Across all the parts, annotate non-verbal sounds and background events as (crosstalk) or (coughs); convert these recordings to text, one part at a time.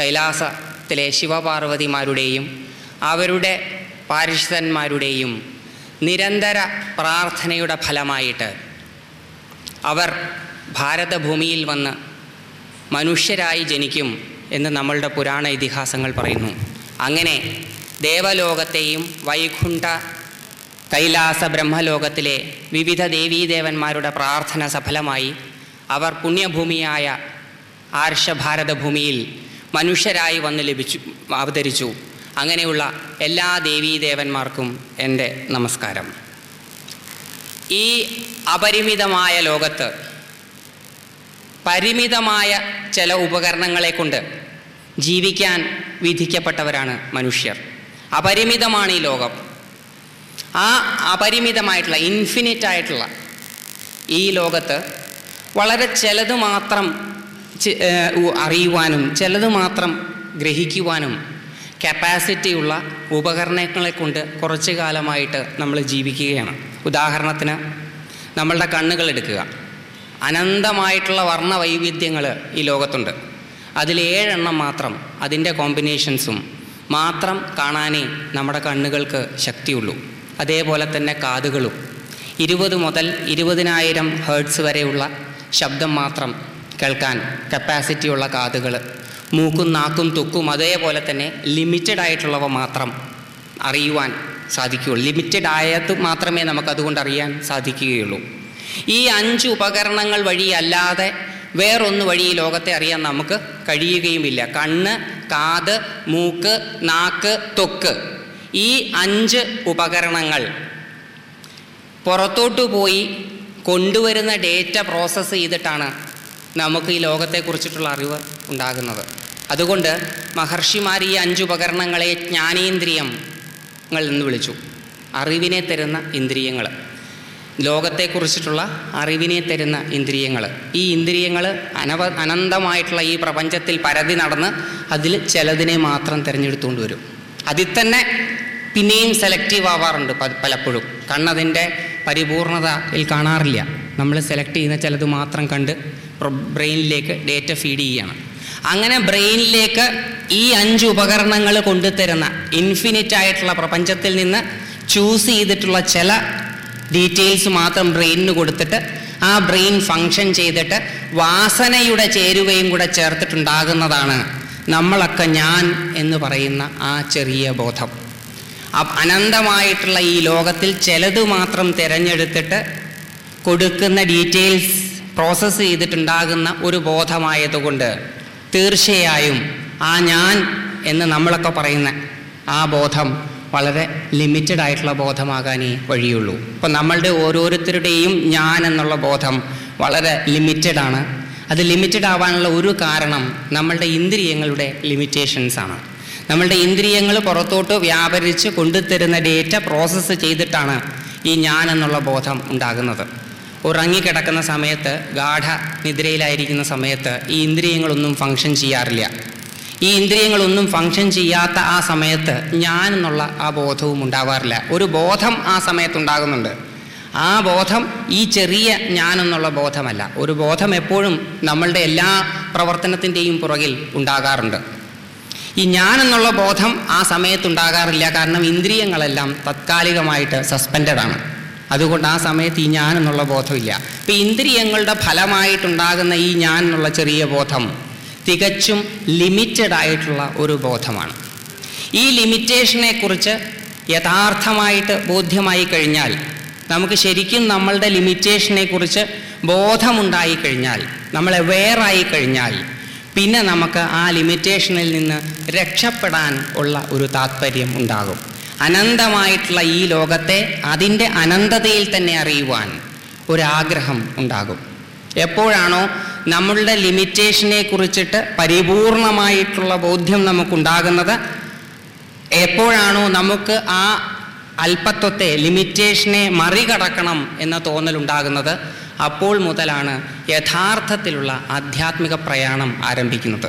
കൈലാസത്തിലെ ശിവപാർവതിമാരുടെയും അവരുടെ പാരിഷിതന്മാരുടെയും നിരന്തര പ്രാർത്ഥനയുടെ ഫലമായിട്ട് അവർ ഭാരതഭൂമിയിൽ വന്ന് മനുഷ്യരായി ജനിക്കും എന്ന് നമ്മളുടെ പുരാണ ഇതിഹാസങ്ങൾ പറയുന്നു. അങ്ങനെ ദേവലോകത്തെയും വൈകുണ്ഠ കൈലാസ ബ്രഹ്മലോകത്തിലെ വിവിധ ദേവീദേവന്മാരുടെ പ്രാർത്ഥന സഫലമായി അവർ പുണ്യഭൂമിയായ ആർഷഭാരതഭൂമിയിൽ മനുഷ്യരായി വന്ന് ലഭിച്ചു അവതരിച്ചു. അങ്ങനെയുള്ള എല്ലാ ദേവീദേവന്മാർക്കും എന്റെ നമസ്കാരം. ഈ അപരിമിതമായ ലോകത്ത് പരിമിതമായ ചില ഉപകരണങ്ങളെ കൊണ്ട് ജീവിക്കാൻ വിധിക്കപ്പെട്ടവരാണ് മനുഷ്യർ. അപരിമിതമാണ് ഈ ലോകം. ആ അപരിമിതമായിട്ടുള്ള ഇൻഫിനിറ്റ് ആയിട്ടുള്ള ഈ ലോകത്ത് വളരെ ചിലത് മാത്രം അറിയുവാനും ചിലത് മാത്രം ഗ്രഹിക്കുവാനും കപ്പാസിറ്റിയുള്ള ഉപകരണങ്ങളെ കൊണ്ട് കുറച്ചു കാലമായിട്ട് നമ്മൾ ജീവിക്കുകയാണ്. ഉദാഹരണത്തിന് നമ്മളുടെ കണ്ണുകൾ എടുക്കുക. അനന്തമായിട്ടുള്ള വർണ വൈവിധ്യങ്ങൾ ഈ ലോകത്തുണ്ട്. അതിലേഴെണ്ണം മാത്രം അതിന്റെ കോമ്പിനേഷൻസും മാത്രം കാണാനേ നമ്മുടെ കണ്ണുകൾക്ക് ശക്തിയുള്ളൂ. അതേപോലെ തന്നെ കാതുകളും. ഇരുപത് മുതൽ ഇരുപതിനായിരം ഹേർട്സ് വരെയുള്ള ശബ്ദം മാത്രം കേൾക്കാൻ കപ്പാസിറ്റിയുള്ള കാതുകൾ. മൂക്കും നാക്കും തുക്കും അതേപോലെ തന്നെ ലിമിറ്റഡ് ആയിട്ടുള്ളവ മാത്രം അറിയുവാൻ സാധിക്കുകയുള്ളൂ. ലിമിറ്റഡ് ആയത് മാത്രമേ നമുക്കതുകൊണ്ട് അറിയാൻ സാധിക്കുകയുള്ളൂ. ഈ അഞ്ച് ഉപകരണങ്ങൾ വഴിയല്ലാതെ വേറൊന്ന് വഴി ഈ ലോകത്തെ അറിയാൻ നമുക്ക് കഴിയുകയുമില്ല. കണ്ണ് കാത് മൂക്ക് നാക്ക് തൊക്ക്. ഈ അഞ്ച് ഉപകരണങ്ങൾ പുറത്തോട്ടു പോയി കൊണ്ടുവരുന്ന ഡേറ്റ പ്രോസസ്സ് ചെയ്തിട്ടാണ് നമുക്ക് ഈ ലോകത്തെക്കുറിച്ചിട്ടുള്ള അറിവ് ഉണ്ടാകുന്നത്. അതുകൊണ്ട് മഹർഷിമാർ ഈ അഞ്ച് ഉപകരണങ്ങളെ ജ്ഞാനേന്ദ്രിയങ്ങൾ എന്ന് വിളിച്ചു. അറിവിനെ തരുന്ന ഇന്ദ്രിയങ്ങൾ. ലോകത്തെക്കുറിച്ചിട്ടുള്ള അറിവിനെ തരുന്ന ഇന്ദ്രിയങ്ങൾ. ഈ ഇന്ദ്രിയങ്ങൾ അനവ അനന്തമായിട്ടുള്ള ഈ പ്രപഞ്ചത്തിൽ പരതി നടന്ന് അതിൽ ചിലതിനെ മാത്രം തിരഞ്ഞെടുത്തുകൊണ്ട് വരും. അതിൽ തന്നെ പിന്നെയും സെലക്റ്റീവ് ആവാറുണ്ട് പലപ്പോഴും. കണ്ണതിന്റെ പരിപൂർണതയിൽ കാണാറില്ല. നമ്മൾ സെലക്ട് ചെയ്യുന്ന ചിലത് മാത്രം കണ്ട് ബ്രെയിനിലേക്ക് ഡേറ്റ ഫീഡ് ചെയ്യുകയാണ് അങ്ങനെ ബ്രെയിനിലേക്ക് ഈ അഞ്ച് ഉപകരണങ്ങൾ കൊണ്ടുതരുന്ന ഇൻഫിനിറ്റ് ആയിട്ടുള്ള പ്രപഞ്ചത്തിൽ നിന്ന് ചൂസ് ചെയ്തിട്ടുള്ള ചില ഡീറ്റെയിൽസ് മാത്രം ബ്രെയിനിന് കൊടുത്തിട്ട് ആ ബ്രെയിൻ ഫങ്ഷൻ ചെയ്തിട്ട് വാസനയുടെ ചേരുവയും കൂടെ ചേർത്തിട്ടുണ്ടാകുന്നതാണ് നമ്മളൊക്കെ ഞാൻ എന്ന് പറയുന്ന ആ ചെറിയ ബോധം. അനന്തമായിട്ടുള്ള ഈ ലോകത്തിൽ ചിലത് മാത്രം തിരഞ്ഞെടുത്തിട്ട് കൊടുക്കുന്ന ഡീറ്റെയിൽസ് പ്രോസസ്സ് ചെയ്തിട്ടുണ്ടാകുന്ന ഒരു ബോധമായതുകൊണ്ട് തീർച്ചയായും ആ ഞാൻ എന്ന് നമ്മളൊക്കെ പറയുന്ന ആ ബോധം വളരെ ലിമിറ്റഡ് ആയിട്ടുള്ള ബോധമാകാനേ വഴിയുള്ളൂ. അപ്പോൾ നമ്മളുടെ ഓരോരുത്തരുടെയും ഞാൻ എന്നുള്ള ബോധം വളരെ ലിമിറ്റഡ് ആണ്. അത് ലിമിറ്റഡ് ആവാനുള്ള ഒരു കാരണം നമ്മളുടെ ഇന്ദ്രിയങ്ങളുടെ ലിമിറ്റേഷൻസ് ആണ്. നമ്മളുടെ ഇന്ദ്രിയങ്ങൾ പുറത്തോട്ട് വ്യാപരിച്ച് കൊണ്ടുതരുന്ന ഡേറ്റ പ്രോസസ്സ് ചെയ്തിട്ടാണ് ഈ ഞാൻ എന്നുള്ള ബോധം ഉണ്ടാകുന്നത്. ഉറങ്ങിക്കിടക്കുന്ന സമയത്ത് ഗാഠ നിദ്രയിലായിരിക്കുന്ന സമയത്ത് ഈ ഇന്ദ്രിയങ്ങളൊന്നും ഫങ്ഷൻ ചെയ്യാറില്ല. ഈ ഇന്ദ്രിയങ്ങളൊന്നും ഫങ്ഷൻ ചെയ്യാത്ത ആ സമയത്ത് ഞാൻ എന്നുള്ള ആ ബോധവും ഉണ്ടാവാറില്ല. ഒരു ബോധം ആ സമയത്തുണ്ടാകുന്നുണ്ട്. ആ ബോധം ഈ ചെറിയ ഞാൻ എന്നുള്ള ബോധമല്ല. ഒരു ബോധം എപ്പോഴും നമ്മളുടെ എല്ലാ പ്രവർത്തനത്തിന്റെയും പുറകിൽ ഉണ്ടാകാറുണ്ട്. ഈ ഞാൻ എന്നുള്ള ബോധം ആ സമയത്തുണ്ടാകാറില്ല. കാരണം ഇന്ദ്രിയങ്ങളെല്ലാം താത്കാലികമായിട്ട് സസ്പെൻഡഡ് ആണ്. അതുകൊണ്ട് ആ സമയത്ത് ഈ ഞാൻ എന്നുള്ള ബോധമില്ല. ഇപ്പം ഇന്ദ്രിയങ്ങളുടെ ഫലമായിട്ടുണ്ടാകുന്ന ഈ ഞാൻ എന്നുള്ള ചെറിയ ബോധം തികച്ചും ലിമിറ്റഡ് ആയിട്ടുള്ള ഒരു ബോധമാണ്. ഈ ലിമിറ്റേഷനെക്കുറിച്ച് യഥാർത്ഥമായിട്ട് ബോധ്യമായി കഴിഞ്ഞാൽ നമുക്ക് ശരിക്കും നമ്മളുടെ ലിമിറ്റേഷനെക്കുറിച്ച് ബോധമുണ്ടായി കഴിഞ്ഞാൽ നമ്മൾ അവെയറായി കഴിഞ്ഞാൽ പിന്നെ നമുക്ക് ആ ലിമിറ്റേഷനിൽ നിന്ന് രക്ഷപ്പെടാൻ ഉള്ള ഒരു താല്പര്യം ഉണ്ടാകും. അനന്തമായിട്ടുള്ള ഈ ലോകത്തെ അതിന്റെ അനന്തതയിൽ തന്നെ അറിയുവാൻ ഒരാഗ്രഹം ഉണ്ടാകും. എപ്പോഴാണോ നമ്മളുടെ ലിമിറ്റേഷനെ കുറിച്ചിട്ട് പരിപൂർണമായിട്ടുള്ള ബോധ്യം നമുക്കുണ്ടാകുന്നത് എപ്പോഴാണോ നമുക്ക് ആ അല്പത്വത്തെ ലിമിറ്റേഷനെ മറികടക്കണം എന്ന തോന്നലുണ്ടാകുന്നത് അപ്പോൾ മുതലാണ് യഥാർത്ഥത്തിലുള്ള ആധ്യാത്മിക പ്രയാണം ആരംഭിക്കുന്നത്.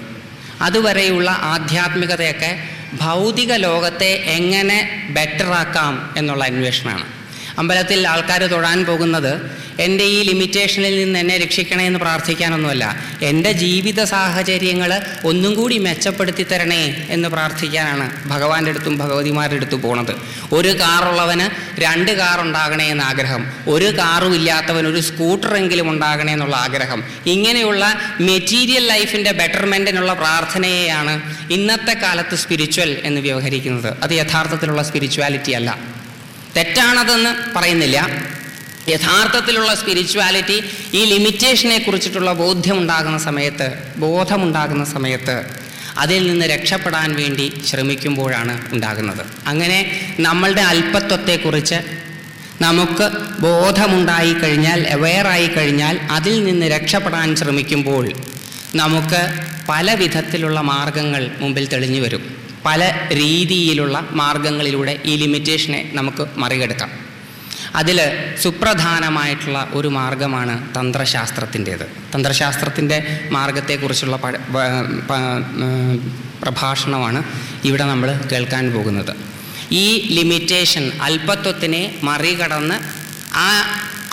അതുവരെയുള്ള ആധ്യാത്മികതയൊക്കെ ഭൗതിക ലോകത്തെ എങ്ങനെ ബെറ്ററാക്കാം എന്നുള്ള അന്വേഷണമാണ്. അമ്പലത്തിൽ ആൾക്കാർ തൊഴാൻ പോകുന്നത് എന്റെ ഈ ലിമിറ്റേഷനിൽ നിന്ന് എന്നെ രക്ഷിക്കണേ എന്ന് പ്രാർത്ഥിക്കാനൊന്നുമല്ല. എന്റെ ജീവിത സാഹചര്യങ്ങൾ ഒന്നും കൂടി മെച്ചപ്പെടുത്തി തരണേ എന്ന് പ്രാർത്ഥിക്കാനാണ് ഭഗവാന്റെ അടുത്തും ഭഗവതിമാരുടെ അടുത്തും പോണത്. ഒരു കാറുള്ളവന് രണ്ട് കാർ ഉണ്ടാകണേ എന്ന ആഗ്രഹം. ഒരു കാറും ഇല്ലാത്തവൻ ഒരു സ്കൂട്ടറെങ്കിലും ഉണ്ടാകണേ എന്നുള്ള ആഗ്രഹം. ഇങ്ങനെയുള്ള മെറ്റീരിയൽ ലൈഫിന്റെ ബെറ്റർമെന്റിനുള്ള പ്രാർത്ഥനയെയാണ് ഇന്നത്തെ കാലത്ത് സ്പിരിച്വൽ എന്ന് വ്യവഹരിക്കുന്നത്. അത് യഥാർത്ഥത്തിലുള്ള സ്പിരിച്വാലിറ്റി അല്ല. തെറ്റാണതെന്ന് പറയുന്നില്ല. യഥാർത്ഥത്തിലുള്ള സ്പിരിച്വാലിറ്റി ഈ ലിമിറ്റേഷനെ കുറിച്ചിട്ടുള്ള ബോധ്യമുണ്ടാകുന്ന സമയത്ത് ബോധമുണ്ടാകുന്ന സമയത്ത് അതിൽ നിന്ന് രക്ഷപ്പെടാൻ വേണ്ടി ശ്രമിക്കുമ്പോഴാണ് ഉണ്ടാകുന്നത്. അങ്ങനെ നമ്മളുടെ അല്പത്വത്തെക്കുറിച്ച് നമുക്ക് ബോധമുണ്ടായി കഴിഞ്ഞാൽ അവെയറായി കഴിഞ്ഞാൽ അതിൽ നിന്ന് രക്ഷപ്പെടാൻ ശ്രമിക്കുമ്പോൾ നമുക്ക് പല വിധത്തിലുള്ള മാർഗങ്ങൾ മുമ്പിൽ തെളിഞ്ഞു വരും. പല രീതിയിലുള്ള മാർഗങ്ങളിലൂടെ ഈ ലിമിറ്റേഷനെ നമുക്ക് മറികടക്കാം. അതിൽ സുപ്രധാനമായിട്ടുള്ള ഒരു മാർഗമാണ് തന്ത്രശാസ്ത്രത്തിന്റേത്. തന്ത്രശാസ്ത്രത്തിന്റെ മാർഗത്തെക്കുറിച്ചുള്ള പ്രഭാഷണമാണ് ഇവിടെ നമ്മൾ കേൾക്കാൻ പോകുന്നത്. ഈ ലിമിറ്റേഷൻ അല്പത്വത്തിനെ മറികടന്ന് ആ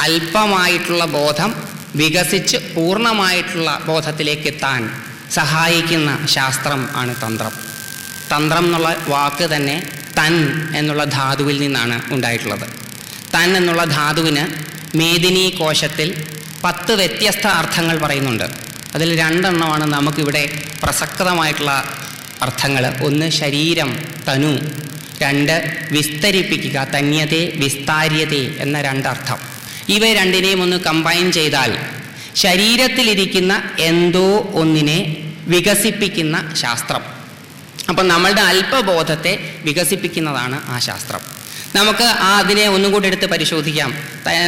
അല്പമായിട്ടുള്ള ബോധം വികസിച്ച് പൂർണമായിട്ടുള്ള ബോധത്തിലേക്ക് എത്താൻ സഹായിക്കുന്ന ശാസ്ത്രം ആണ് തന്ത്രം. തന്ത്രം എന്നുള്ള വാക്ക് തന്നെ തൻ എന്നുള്ള ധാതുവിൽ നിന്നാണ് ഉണ്ടായിട്ടുള്ളത്. തൻ എന്നുള്ള ധാതുവിന് മേദിനി കോശത്തിൽ പത്ത് വ്യത്യസ്ത അർത്ഥങ്ങൾ പറയുന്നുണ്ട്. അതിൽ രണ്ടെണ്ണമാണ് നമുക്കിവിടെ പ്രസക്തമായിട്ടുള്ള അർത്ഥങ്ങൾ. ഒന്ന് ശരീരം തനു. രണ്ട് വിസ്തരിപ്പിക്കുക തന്യതെ വിസ്താര്യതെ എന്ന രണ്ടർത്ഥം. ഇവ രണ്ടിനെയും ഒന്ന് കമ്പൈൻ ചെയ്താൽ ശരീരത്തിലിരിക്കുന്ന എന്തോ ഒന്നിനെ വികസിപ്പിക്കുന്ന ശാസ്ത്രം. അപ്പം നമ്മളുടെ അല്പബോധത്തെ വികസിപ്പിക്കുന്നതാണ് ആ ശാസ്ത്രം. നമുക്ക് ആ അതിനെ ഒന്നും കൂടി എടുത്ത് പരിശോധിക്കാം.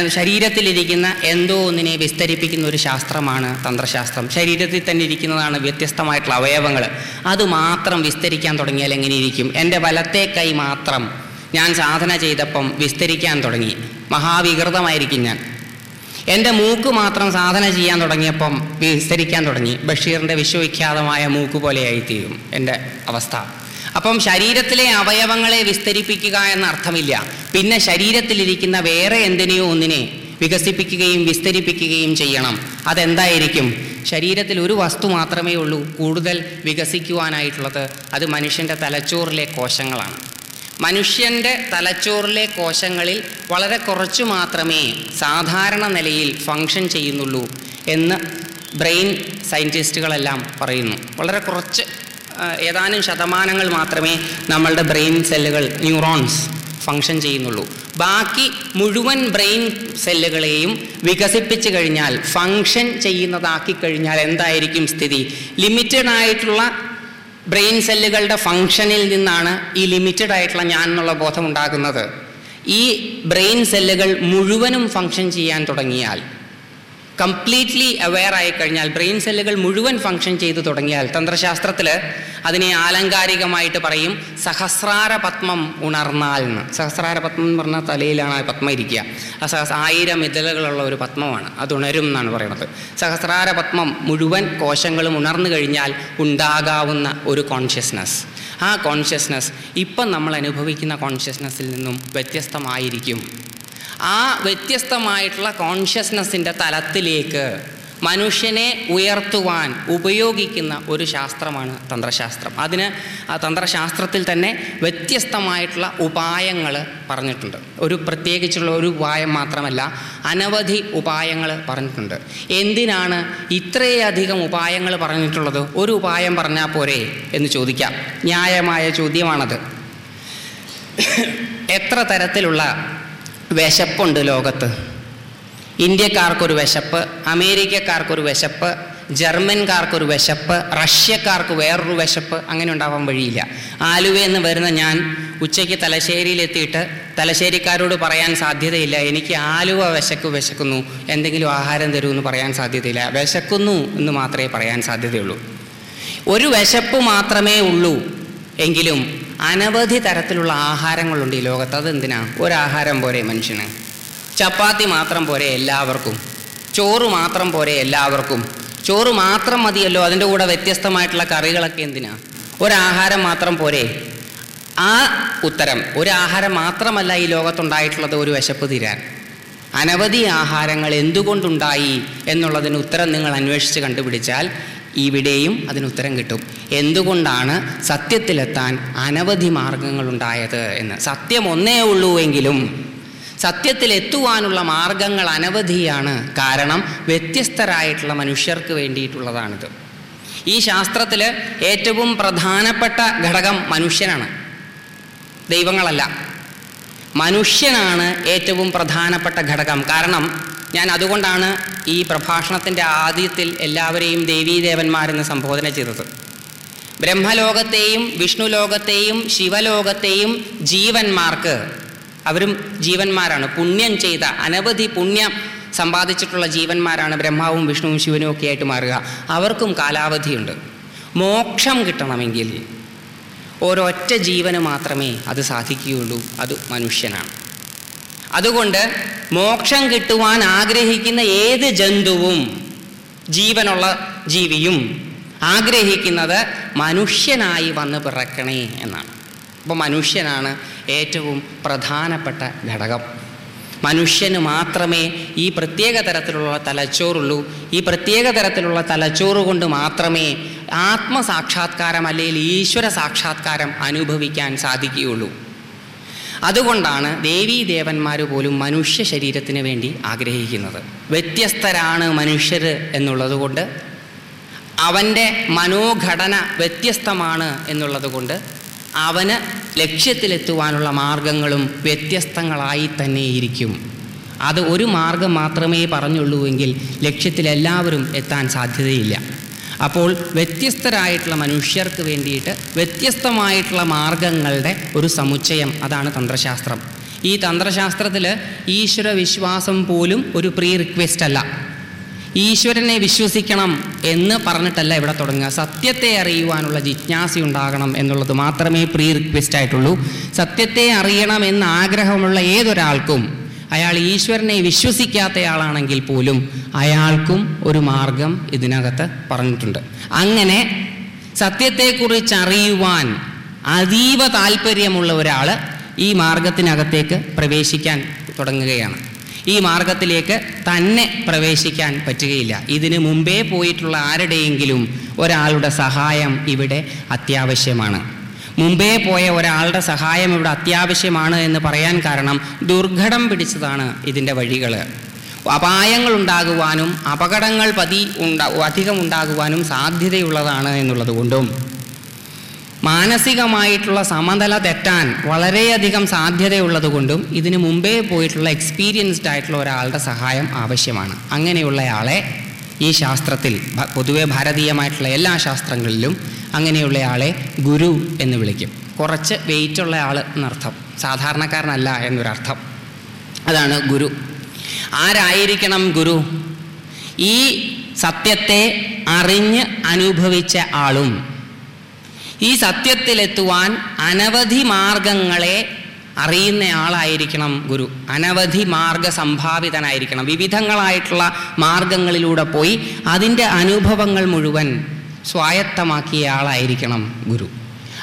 ശരീരത്തിലിരിക്കുന്ന എന്തോ ഒന്നിനെ വിസ്തരിപ്പിക്കുന്ന ഒരു ശാസ്ത്രമാണ് തന്ത്രശാസ്ത്രം. ശരീരത്തിൽ തന്നെ ഇരിക്കുന്നതാണ് വ്യത്യസ്തമായിട്ടുള്ള അവയവങ്ങൾ. അത് മാത്രം വിസ്തരിക്കാൻ തുടങ്ങിയാൽ എങ്ങനെയിരിക്കും എന്റെ വലത്തെ കൈ മാത്രം ഞാൻ സാധന ചെയ്തപ്പം വിസ്തരിക്കാൻ തുടങ്ങി. മഹാവികൃതമായിരിക്കും ഞാൻ. എന്റെ മൂക്ക് മാത്രം സാധന ചെയ്യാൻ തുടങ്ങിയപ്പം വിസ്തരിക്കാൻ തുടങ്ങി. ബഷീറിന്റെ വിശ്വവിഖ്യാതമായ മൂക്ക് പോലെയായിത്തീരും എന്റെ അവസ്ഥ. അപ്പം ശരീരത്തിലെ അവയവങ്ങളെ വിസ്തരിപ്പിക്കുക എന്ന അർത്ഥമില്ല. പിന്നെ ശരീരത്തിലിരിക്കുന്ന വേറെ എന്തിനെയോ ഒന്നിനെ വികസിപ്പിക്കുകയും വിസ്തരിപ്പിക്കുകയും ചെയ്യണം. അതെന്തായിരിക്കും? ശരീരത്തിൽ ഒരു വസ്തു മാത്രമേ ഉള്ളൂ. കൂടുതൽ വികസിക്കുവാനായിട്ടുള്ളത് അത് മനുഷ്യന്റെ തലച്ചോറിലെ കോശങ്ങളാണ്. മനുഷ്യന്റെ തലച്ചോറിലെ കോശങ്ങളിൽ വളരെ കുറച്ചു മാത്രമേ സാധാരണ നിലയിൽ ഫങ്ഷൻ ചെയ്യുന്നുള്ളൂ എന്ന് ബ്രെയിൻ സയന്റിസ്റ്റുകളെല്ലാം പറയുന്നു. വളരെ കുറച്ച് ഏതാനും ശതമാനങ്ങൾ മാത്രമേ നമ്മളുടെ ബ്രെയിൻ സെല്ലുകൾ ന്യൂറോൺസ് ഫങ്ഷൻ ചെയ്യുന്നുള്ളൂ. ബാക്കി മുഴുവൻ ബ്രെയിൻ സെല്ലുകളെയും വികസിപ്പിച്ച് കഴിഞ്ഞാൽ ഫങ്ഷൻ ചെയ്യുന്നതാക്കി കഴിഞ്ഞാൽ എന്തായിരിക്കും സ്ഥിതി? ലിമിറ്റഡ് ആയിട്ടുള്ള ബ്രെയിൻ സെല്ലുകളുടെ ഫങ്ഷനിൽ നിന്നാണ് ഈ ലിമിറ്റഡ് ആയിട്ടുള്ള ഞാൻ എന്നുള്ള ബോധം ഉണ്ടാകുന്നത് ഈ ബ്രെയിൻ സെല്ലുകൾ മുഴുവനും ഫങ്ഷൻ ചെയ്യാൻ തുടങ്ങിയാൽ കംപ്ലീറ്റ്ലി അവെയർ ആയി കഴിഞ്ഞാൽ ബ്രെയിൻ സെല്ലുകൾ മുഴുവൻ ഫങ്ഷൻ ചെയ്തു തുടങ്ങിയാൽ തന്ത്രശാസ്ത്രത്തിൽ അതിനെ ആലങ്കാരികമായിട്ട് പറയും സഹസ്രാര പത്മം ഉണർന്നാൽ എന്ന്. സഹസ്രാര പത്മം എന്ന് പറഞ്ഞാൽ തലയിലാണ് ആ പത്മം ഇരിക്കുക. ആ സഹസ് ആയിരം ഇതളുകളുള്ള ഒരു പത്മമാണ്. അത് ഉണരും എന്നാണ് പറയുന്നത്. സഹസ്രാര പത്മം മുഴുവൻ കോശങ്ങളും ഉണർന്നു കഴിഞ്ഞാൽ ഉണ്ടാകാവുന്ന ഒരു കോൺഷ്യസ്നസ് ആ കോൺഷ്യസ്നസ് ഇപ്പം നമ്മൾ അനുഭവിക്കുന്ന കോൺഷ്യസ്നസ്സിൽ നിന്നും വ്യത്യസ്തമായിരിക്കും. ആ വ്യത്യസ്തമായിട്ടുള്ള കോൺഷ്യസ്നസ്സിന്റെ തലത്തിലേക്ക് മനുഷ്യനെ ഉയർത്തുവാൻ ഉപയോഗിക്കുന്ന ഒരു ശാസ്ത്രമാണ് തന്ത്രശാസ്ത്രം. അതിന് ആ തന്ത്രശാസ്ത്രത്തിൽ തന്നെ വ്യത്യസ്തമായിട്ടുള്ള ഉപായങ്ങൾ പറഞ്ഞിട്ടുണ്ട്. ഒരു പ്രത്യേകിച്ചുള്ള ഒരു ഉപായം മാത്രമല്ല അനവധി ഉപായങ്ങൾ പറഞ്ഞിട്ടുണ്ട്. എന്തിനാണ് ഇത്രയധികം ഉപായങ്ങൾ പറഞ്ഞിട്ടുള്ളത്? ഒരു ഉപായം പറഞ്ഞാൽ പോരെ എന്ന് ചോദിക്കാം. ന്യായമായ ചോദ്യമാണത്. എത്ര തരത്തിലുള്ള വിശപ്പുണ്ട് ലോകത്ത്. ഇന്ത്യക്കാർക്കൊരു വിശപ്പ് അമേരിക്കക്കാർക്കൊരു വിശപ്പ് ജർമ്മൻകാർക്കൊരു വിശപ്പ് റഷ്യക്കാർക്ക് വേറൊരു വിശപ്പ് അങ്ങനെ ഉണ്ടാവാൻ വഴിയില്ല. ആലുവയെന്ന് വരുന്ന ഞാൻ ഉച്ചയ്ക്ക് തലശ്ശേരിയിലെത്തിയിട്ട് തലശ്ശേരിക്കാരോട് പറയാൻ സാധ്യതയില്ല. എനിക്ക് ആലുവ വിശക്ക് വിശക്കുന്നു. എന്തെങ്കിലും ആഹാരം തരൂ എന്ന് പറയാൻ സാധ്യതയില്ല. വിശക്കുന്നു എന്ന് മാത്രമേ പറയാൻ സാധ്യതയുള്ളൂ. ഒരു വിശപ്പ് മാത്രമേ ഉള്ളൂ. എങ്കിലും അനവധി തരത്തിലുള്ള ആഹാരങ്ങളുണ്ട് ഈ ലോകത്ത്. അതെന്തിനാ? ഒരാഹാരം പോരെ മനുഷ്യന്. ചപ്പാത്തി മാത്രം പോരെ എല്ലാവർക്കും. ചോറ് മാത്രം പോരെ എല്ലാവർക്കും. ചോറ് മാത്രം മതിയല്ലോ. അതിന്റെ കൂടെ വ്യത്യസ്തമായിട്ടുള്ള കറികളൊക്കെ എന്തിനാ? ഒരാഹാരം മാത്രം പോരെ. ആ ഉത്തരം ഒരു ആഹാരം മാത്രമല്ല ഈ ലോകത്തുണ്ടായിട്ടുള്ളത് ഒരു വിശപ്പ് തീരാൻ. അനവധി ആഹാരങ്ങൾ എന്തുകൊണ്ടുണ്ടായി എന്നുള്ളതിന് ഉത്തരം നിങ്ങൾ അന്വേഷിച്ച് കണ്ടുപിടിച്ചാൽ ഇവിടെയും അതിന് ഉത്തരം കിട്ടും. എന്തുകൊണ്ടാണ് സത്യത്തിലെത്താൻ അനവധി മാർഗങ്ങളുണ്ടായത് എന്ന്? സത്യം ഒന്നേ ഉള്ളൂ എങ്കിലും സത്യത്തിലെത്തുവാനുള്ള മാർഗങ്ങൾ അനവധിയാണ്. കാരണം വ്യത്യസ്തരായിട്ടുള്ള മനുഷ്യർക്ക് വേണ്ടിയിട്ടുള്ളതാണിത്. ഈ ശാസ്ത്രത്തിൽ ഏറ്റവും പ്രധാനപ്പെട്ട ഘടകം മനുഷ്യനാണ്. ദൈവങ്ങളല്ല. മനുഷ്യനാണ് ഏറ്റവും പ്രധാനപ്പെട്ട ഘടകം. കാരണം ഞാൻ അതുകൊണ്ടാണ് ഈ പ്രഭാഷണത്തിന്റെ ആദ്യത്തിൽ എല്ലാവരെയും ദേവീദേവന്മാരെന്ന് സംബോധന ചെയ്തത്. ബ്രഹ്മലോകത്തെയും വിഷ്ണു ലോകത്തെയും ശിവലോകത്തെയും ജീവന്മാർക്ക് അവരും ജീവന്മാരാണ്. പുണ്യം ചെയ്ത അനവധി പുണ്യം സമ്പാദിച്ചിട്ടുള്ള ജീവന്മാരാണ് ബ്രഹ്മാവും വിഷ്ണുവും ശിവനും ഒക്കെ ആയിട്ട് മാറുക. അവർക്കും കാലാവധിയുണ്ട്. മോക്ഷം കിട്ടണമെങ്കിൽ ഒരൊറ്റ ജീവന് മാത്രമേ അത് സാധിക്കുകയുള്ളൂ. അത് മനുഷ്യനാണ്. അതുകൊണ്ട് മോക്ഷം കിട്ടുവാൻ ആഗ്രഹിക്കുന്ന ഏത് ജന്തുവും ജീവനുള്ള ജീവിയും ആഗ്രഹിക്കുന്നത് മനുഷ്യനായി വന്ന് പിറക്കണേ എന്നാണ്. അപ്പോൾ മനുഷ്യനാണ് ഏറ്റവും പ്രധാനപ്പെട്ട ഘടകം. മനുഷ്യന് മാത്രമേ ഈ പ്രത്യേക തരത്തിലുള്ള തലച്ചോറുള്ളൂ. ഈ പ്രത്യേക തരത്തിലുള്ള തലച്ചോറ് കൊണ്ട് മാത്രമേ ആത്മസാക്ഷാത്കാരം അല്ലെങ്കിൽ ഈശ്വര സാക്ഷാത്കാരം അനുഭവിക്കാൻ സാധിക്കുകയുള്ളൂ. അതുകൊണ്ടാണ് ദേവീ ദേവന്മാർ പോലും മനുഷ്യ ശരീരത്തിന് വേണ്ടി ആഗ്രഹിക്കുന്നത്. വ്യത്യസ്തരാണ് മനുഷ്യർ എന്നുള്ളതുകൊണ്ട് അവന്റെ മനോഘടന വ്യത്യസ്തമാണ് എന്നുള്ളതുകൊണ്ട് അവന് ലക്ഷ്യത്തിലെത്തുവാനുള്ള മാർഗങ്ങളും വ്യത്യസ്തങ്ങളായി തന്നെ ഇരിക്കും. അത് ഒരു മാർഗം മാത്രമേ പറഞ്ഞുള്ളൂവെങ്കിൽ ലക്ഷ്യത്തിൽ എല്ലാവരും എത്താൻ സാധ്യതയില്ല. അപ്പോൾ വ്യത്യസ്തരായിട്ടുള്ള മനുഷ്യർക്ക് വേണ്ടിയിട്ട് വ്യത്യസ്തമായിട്ടുള്ള മാർഗങ്ങളുടെ ഒരു സമുച്ചയം അതാണ് തന്ത്രശാസ്ത്രം. ഈ തന്ത്രശാസ്ത്രത്തിൽ ഈശ്വര വിശ്വാസം പോലും ഒരു പ്രീ റിക്വസ്റ്റ് അല്ല. ഈശ്വരനെ വിശ്വസിക്കണം എന്ന് പറഞ്ഞിട്ടല്ല ഇവിടെ തുടങ്ങുക. സത്യത്തെ അറിയുവാനുള്ള ജിജ്ഞാസ ഉണ്ടാകണം എന്നുള്ളത് മാത്രമേ പ്രീ റിക്വസ്റ്റ് ആയിട്ടുള്ളൂ. സത്യത്തെ അറിയണം എന്ന ആഗ്രഹമുള്ള ഏതൊരാൾക്കും അയാൾ ഈശ്വരനെ വിശ്വസിക്കാത്തയാളാണെങ്കിൽ പോലും അയാൾക്കും ഒരു മാർഗം ഇതിനകത്ത് പറഞ്ഞിട്ടുണ്ട്. അങ്ങനെ സത്യത്തെക്കുറിച്ച് അറിയുവാൻ അതീവ താല്പര്യമുള്ള ഒരാൾ ഈ മാർഗത്തിനകത്തേക്ക് പ്രവേശിക്കാൻ തുടങ്ങുകയാണ്. ഈ മാർഗത്തിലേക്ക് തന്നെ പ്രവേശിക്കാൻ പറ്റുകയില്ല. ഇതിന് മുമ്പേ പോയിട്ടുള്ള ആരുടെയെങ്കിലും ഒരാളുടെ സഹായം ഇവിടെ അത്യാവശ്യമാണ്. മുമ്പേ പോയ ഒരാളുടെ സഹായം ഇവിടെ അത്യാവശ്യമാണ് എന്ന് പറയാൻ കാരണം ദുർഘടം പിടിച്ചതാണ് ഇതിന്റെ വഴികൾ. അപായങ്ങൾ ഉണ്ടാകുവാനും അപകടങ്ങൾ പതി ഉണ്ടാ അധികം ഉണ്ടാകുവാനും സാധ്യതയുള്ളതാണ് എന്നുള്ളത് കൊണ്ടും. മാനസികമായിട്ടുള്ള സമനില തെറ്റാൻ വളരെയധികം സാധ്യതയുള്ളത് കൊണ്ടും ഇതിനു മുമ്പേ പോയിട്ടുള്ള എക്സ്പീരിയൻസ്ഡ് ആയിട്ടുള്ള ഒരാളുടെ സഹായം ആവശ്യമാണ്. അങ്ങനെയുള്ളയാളെ ഈ ശാസ്ത്രത്തിൽ പൊതുവെ ഭാരതീയമായിട്ടുള്ള എല്ലാ ശാസ്ത്രങ്ങളിലും അങ്ങനെയുള്ളയാളെ ഗുരു എന്ന് വിളിക്കും. കുറച്ച് വെയിറ്റുള്ള ആൾ എന്നർത്ഥം. സാധാരണക്കാരനല്ല എന്നൊരർത്ഥം. അതാണ് ഗുരു. ആരായിരിക്കണം ഗുരു? ഈ സത്യത്തെ അറിഞ്ഞ് അനുഭവിച്ച ആളും. ഈ സത്യത്തിലെത്തുവാൻ അനവധി മാർഗങ്ങളെ അറിയുന്ന ആളായിരിക്കണം ഗുരു. അനവധി മാർഗ സംഭാവിതനായിരിക്കണം വിവിധങ്ങളായിട്ടുള്ള മാർഗങ്ങളിലൂടെ പോയി അതിന്റെ അനുഭവങ്ങൾ മുഴുവൻ സ്വായത്തമാക്കിയ ആളായിരിക്കണം ഗുരു.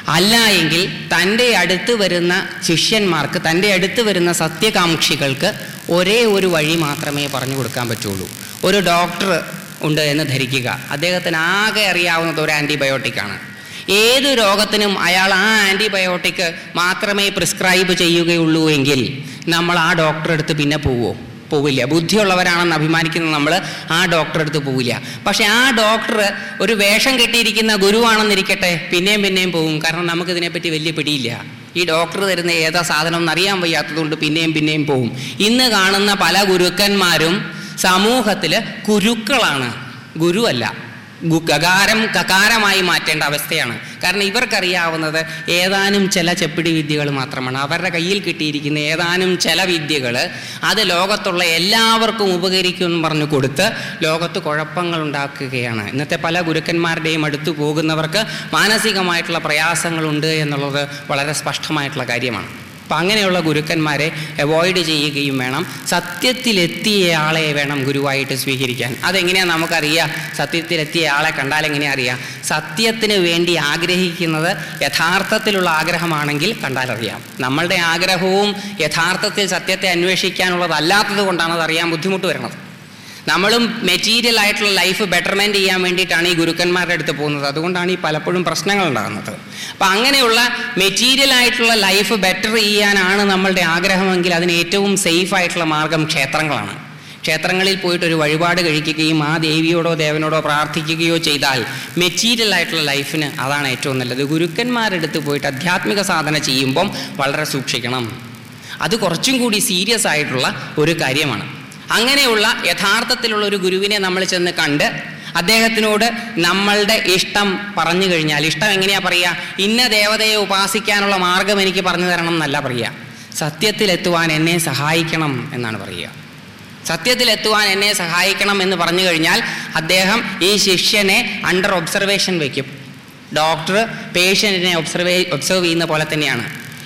അല്ല എങ്കിൽ തന്റെ അടുത്ത് വരുന്ന ശിഷ്യന്മാർക്ക് തന്റെ അടുത്ത് വരുന്ന സത്യകാംക്ഷികൾക്ക് ഒരേ ഒരു വഴി മാത്രമേ പറഞ്ഞു കൊടുക്കാൻ പറ്റുള്ളൂ. ഒരു ഡോക്ടർ ഉണ്ട് എന്ന് ധരിക്കുക. അദ്ദേഹത്തിന് ആകെ അറിയാവുന്നത് ഒരു ആന്റിബയോട്ടിക്കാണ് ഏത് രോഗത്തിനും അയാൾ ആ ആന്റിബയോട്ടിക് മാത്രമേ പ്രിസ്ക്രൈബ് ചെയ്യുകയുള്ളൂ എങ്കിൽ നമ്മൾ ആ ഡോക്ടറെ അടുത്ത് പിന്നെ പോവോ? പോവില്ല. ബുദ്ധിയുള്ളവരാണെന്ന് അഭിമാനിക്കുന്ന നമ്മൾ ആ ഡോക്ടറെ അടുത്ത് പോവില്ല. പക്ഷെ ആ ഡോക്ടർ ഒരു വേഷം കെട്ടിയിരിക്കുന്ന ഗുരുവാണെന്നിരിക്കട്ടെ പിന്നെയും പിന്നെയും പോകും കാരണം നമുക്കിതിനെപ്പറ്റി വലിയ പിടിയില്ല. ഈ ഡോക്ടർ തരുന്ന ഏതാ സാധനം എന്നറിയാൻ വയ്യാത്തതുകൊണ്ട് പിന്നെയും പിന്നെയും പോകും ഇന്ന് കാണുന്ന പല ഗുരുക്കന്മാരും സമൂഹത്തിൽ കുരുക്കളാണ് ഗുരുവല്ല. ഗകാരം കകാരമായി മാറ്റേണ്ട അവസ്ഥയാണ്. കാരണം ഇവർക്കറിയാവുന്നത് ഏതാനും ചില ചെപ്പിടി വിദ്യകൾ മാത്രമാണ്. അവരുടെ കയ്യിൽ കിട്ടിയിരിക്കുന്ന ഏതാനും ചില വിദ്യകൾ അത് ലോകത്തുള്ള എല്ലാവർക്കും ഉപകരിക്കും എന്ന് പറഞ്ഞു കൊടുത്ത് ലോകത്ത് കുഴപ്പങ്ങൾ ഉണ്ടാക്കുകയാണ്. ഇന്നത്തെ പല ഗുരുക്കന്മാരുടെയും അടുത്ത് പോകുന്നവർക്ക് മാനസികമായിട്ടുള്ള പ്രയാസങ്ങളുണ്ട് എന്നുള്ളത് വളരെ സ്പഷ്ടമായിട്ടുള്ള കാര്യമാണ്. അപ്പം അങ്ങനെയുള്ള ഗുരുക്കന്മാരെ അവോയ്ഡ് ചെയ്യുകയും വേണം. സത്യത്തിലെത്തിയ ആളെ വേണം ഗുരുവായിട്ട് സ്വീകരിക്കാൻ. അതെങ്ങനെയാണ് നമുക്കറിയാം? സത്യത്തിലെത്തിയ ആളെ കണ്ടാൽ എങ്ങനെയാ അറിയാം? സത്യത്തിന് വേണ്ടി ആഗ്രഹിക്കുന്നത് യഥാർത്ഥത്തിലുള്ള ആഗ്രഹമാണെങ്കിൽ കണ്ടാലറിയാം നമ്മളുടെ ആഗ്രഹവും യഥാർത്ഥത്തിൽ സത്യത്തെ അന്വേഷിക്കാനുള്ളതല്ലാത്തത് കൊണ്ടാണ് അതറിയാൻ ബുദ്ധിമുട്ട് വരുന്നത് നമ്മളും മെറ്റീരിയൽ ആയിട്ടുള്ള ലൈഫ് ബെറ്റർമെന്റ് ചെയ്യാൻ വേണ്ടിയിട്ടാണ് ഈ ഗുരുക്കന്മാരുടെ അടുത്ത് പോകുന്നത്. അതുകൊണ്ടാണ് ഈ പലപ്പോഴും പ്രശ്നങ്ങൾ ഉണ്ടാകുന്നത്. അപ്പം അങ്ങനെയുള്ള മെറ്റീരിയൽ ആയിട്ടുള്ള ലൈഫ് ബെറ്റർ ചെയ്യാനാണ് നമ്മളുടെ ആഗ്രഹമെങ്കിൽ അതിന് ഏറ്റവും സേഫ് ആയിട്ടുള്ള മാർഗം ക്ഷേത്രങ്ങളാണ്. ക്ഷേത്രങ്ങളിൽ പോയിട്ട് ഒരു വഴിപാട് കഴിക്കുകയും ആ ദേവിയോടോ ദേവനോടോ പ്രാർത്ഥിക്കുകയോ ചെയ്താൽ മെറ്റീരിയൽ ആയിട്ടുള്ള ലൈഫിന് അതാണ് ഏറ്റവും നല്ലത്. ഗുരുക്കന്മാരുടെ അടുത്ത് പോയിട്ട് ആധ്യാത്മിക സാധന ചെയ്യുമ്പം വളരെ സൂക്ഷിക്കണം. അത് കുറച്ചും കൂടി സീരിയസ് ആയിട്ടുള്ള ഒരു കാര്യമാണ്. അങ്ങനെയുള്ള യഥാർത്ഥത്തിലുള്ള ഒരു ഗുരുവിനെ നമ്മൾ ചെന്ന് കണ്ട് അദ്ദേഹത്തിനോട് നമ്മളുടെ ഇഷ്ടം പറഞ്ഞു കഴിഞ്ഞാൽ ഇഷ്ടം എങ്ങനെയാ പറയുക? ഇന്ന ദേവതയെ ഉപാസിക്കാനുള്ള മാർഗം എനിക്ക് പറഞ്ഞു തരണം എന്നല്ല പറയുക. സത്യത്തിലെത്തുവാൻ എന്നെ സഹായിക്കണം എന്നാണ് പറയുക. സത്യത്തിലെത്തുവാൻ എന്നെ സഹായിക്കണം എന്ന് പറഞ്ഞു കഴിഞ്ഞാൽ അദ്ദേഹം ഈ ശിഷ്യനെ അണ്ടർ ഒബ്സർവേഷൻ വയ്ക്കും ഡോക്ടർ പേഷ്യന്റിനെ ഒബ്സർവേ ഒബ്സർവ് ചെയ്യുന്ന പോലെ തന്നെയാണ്.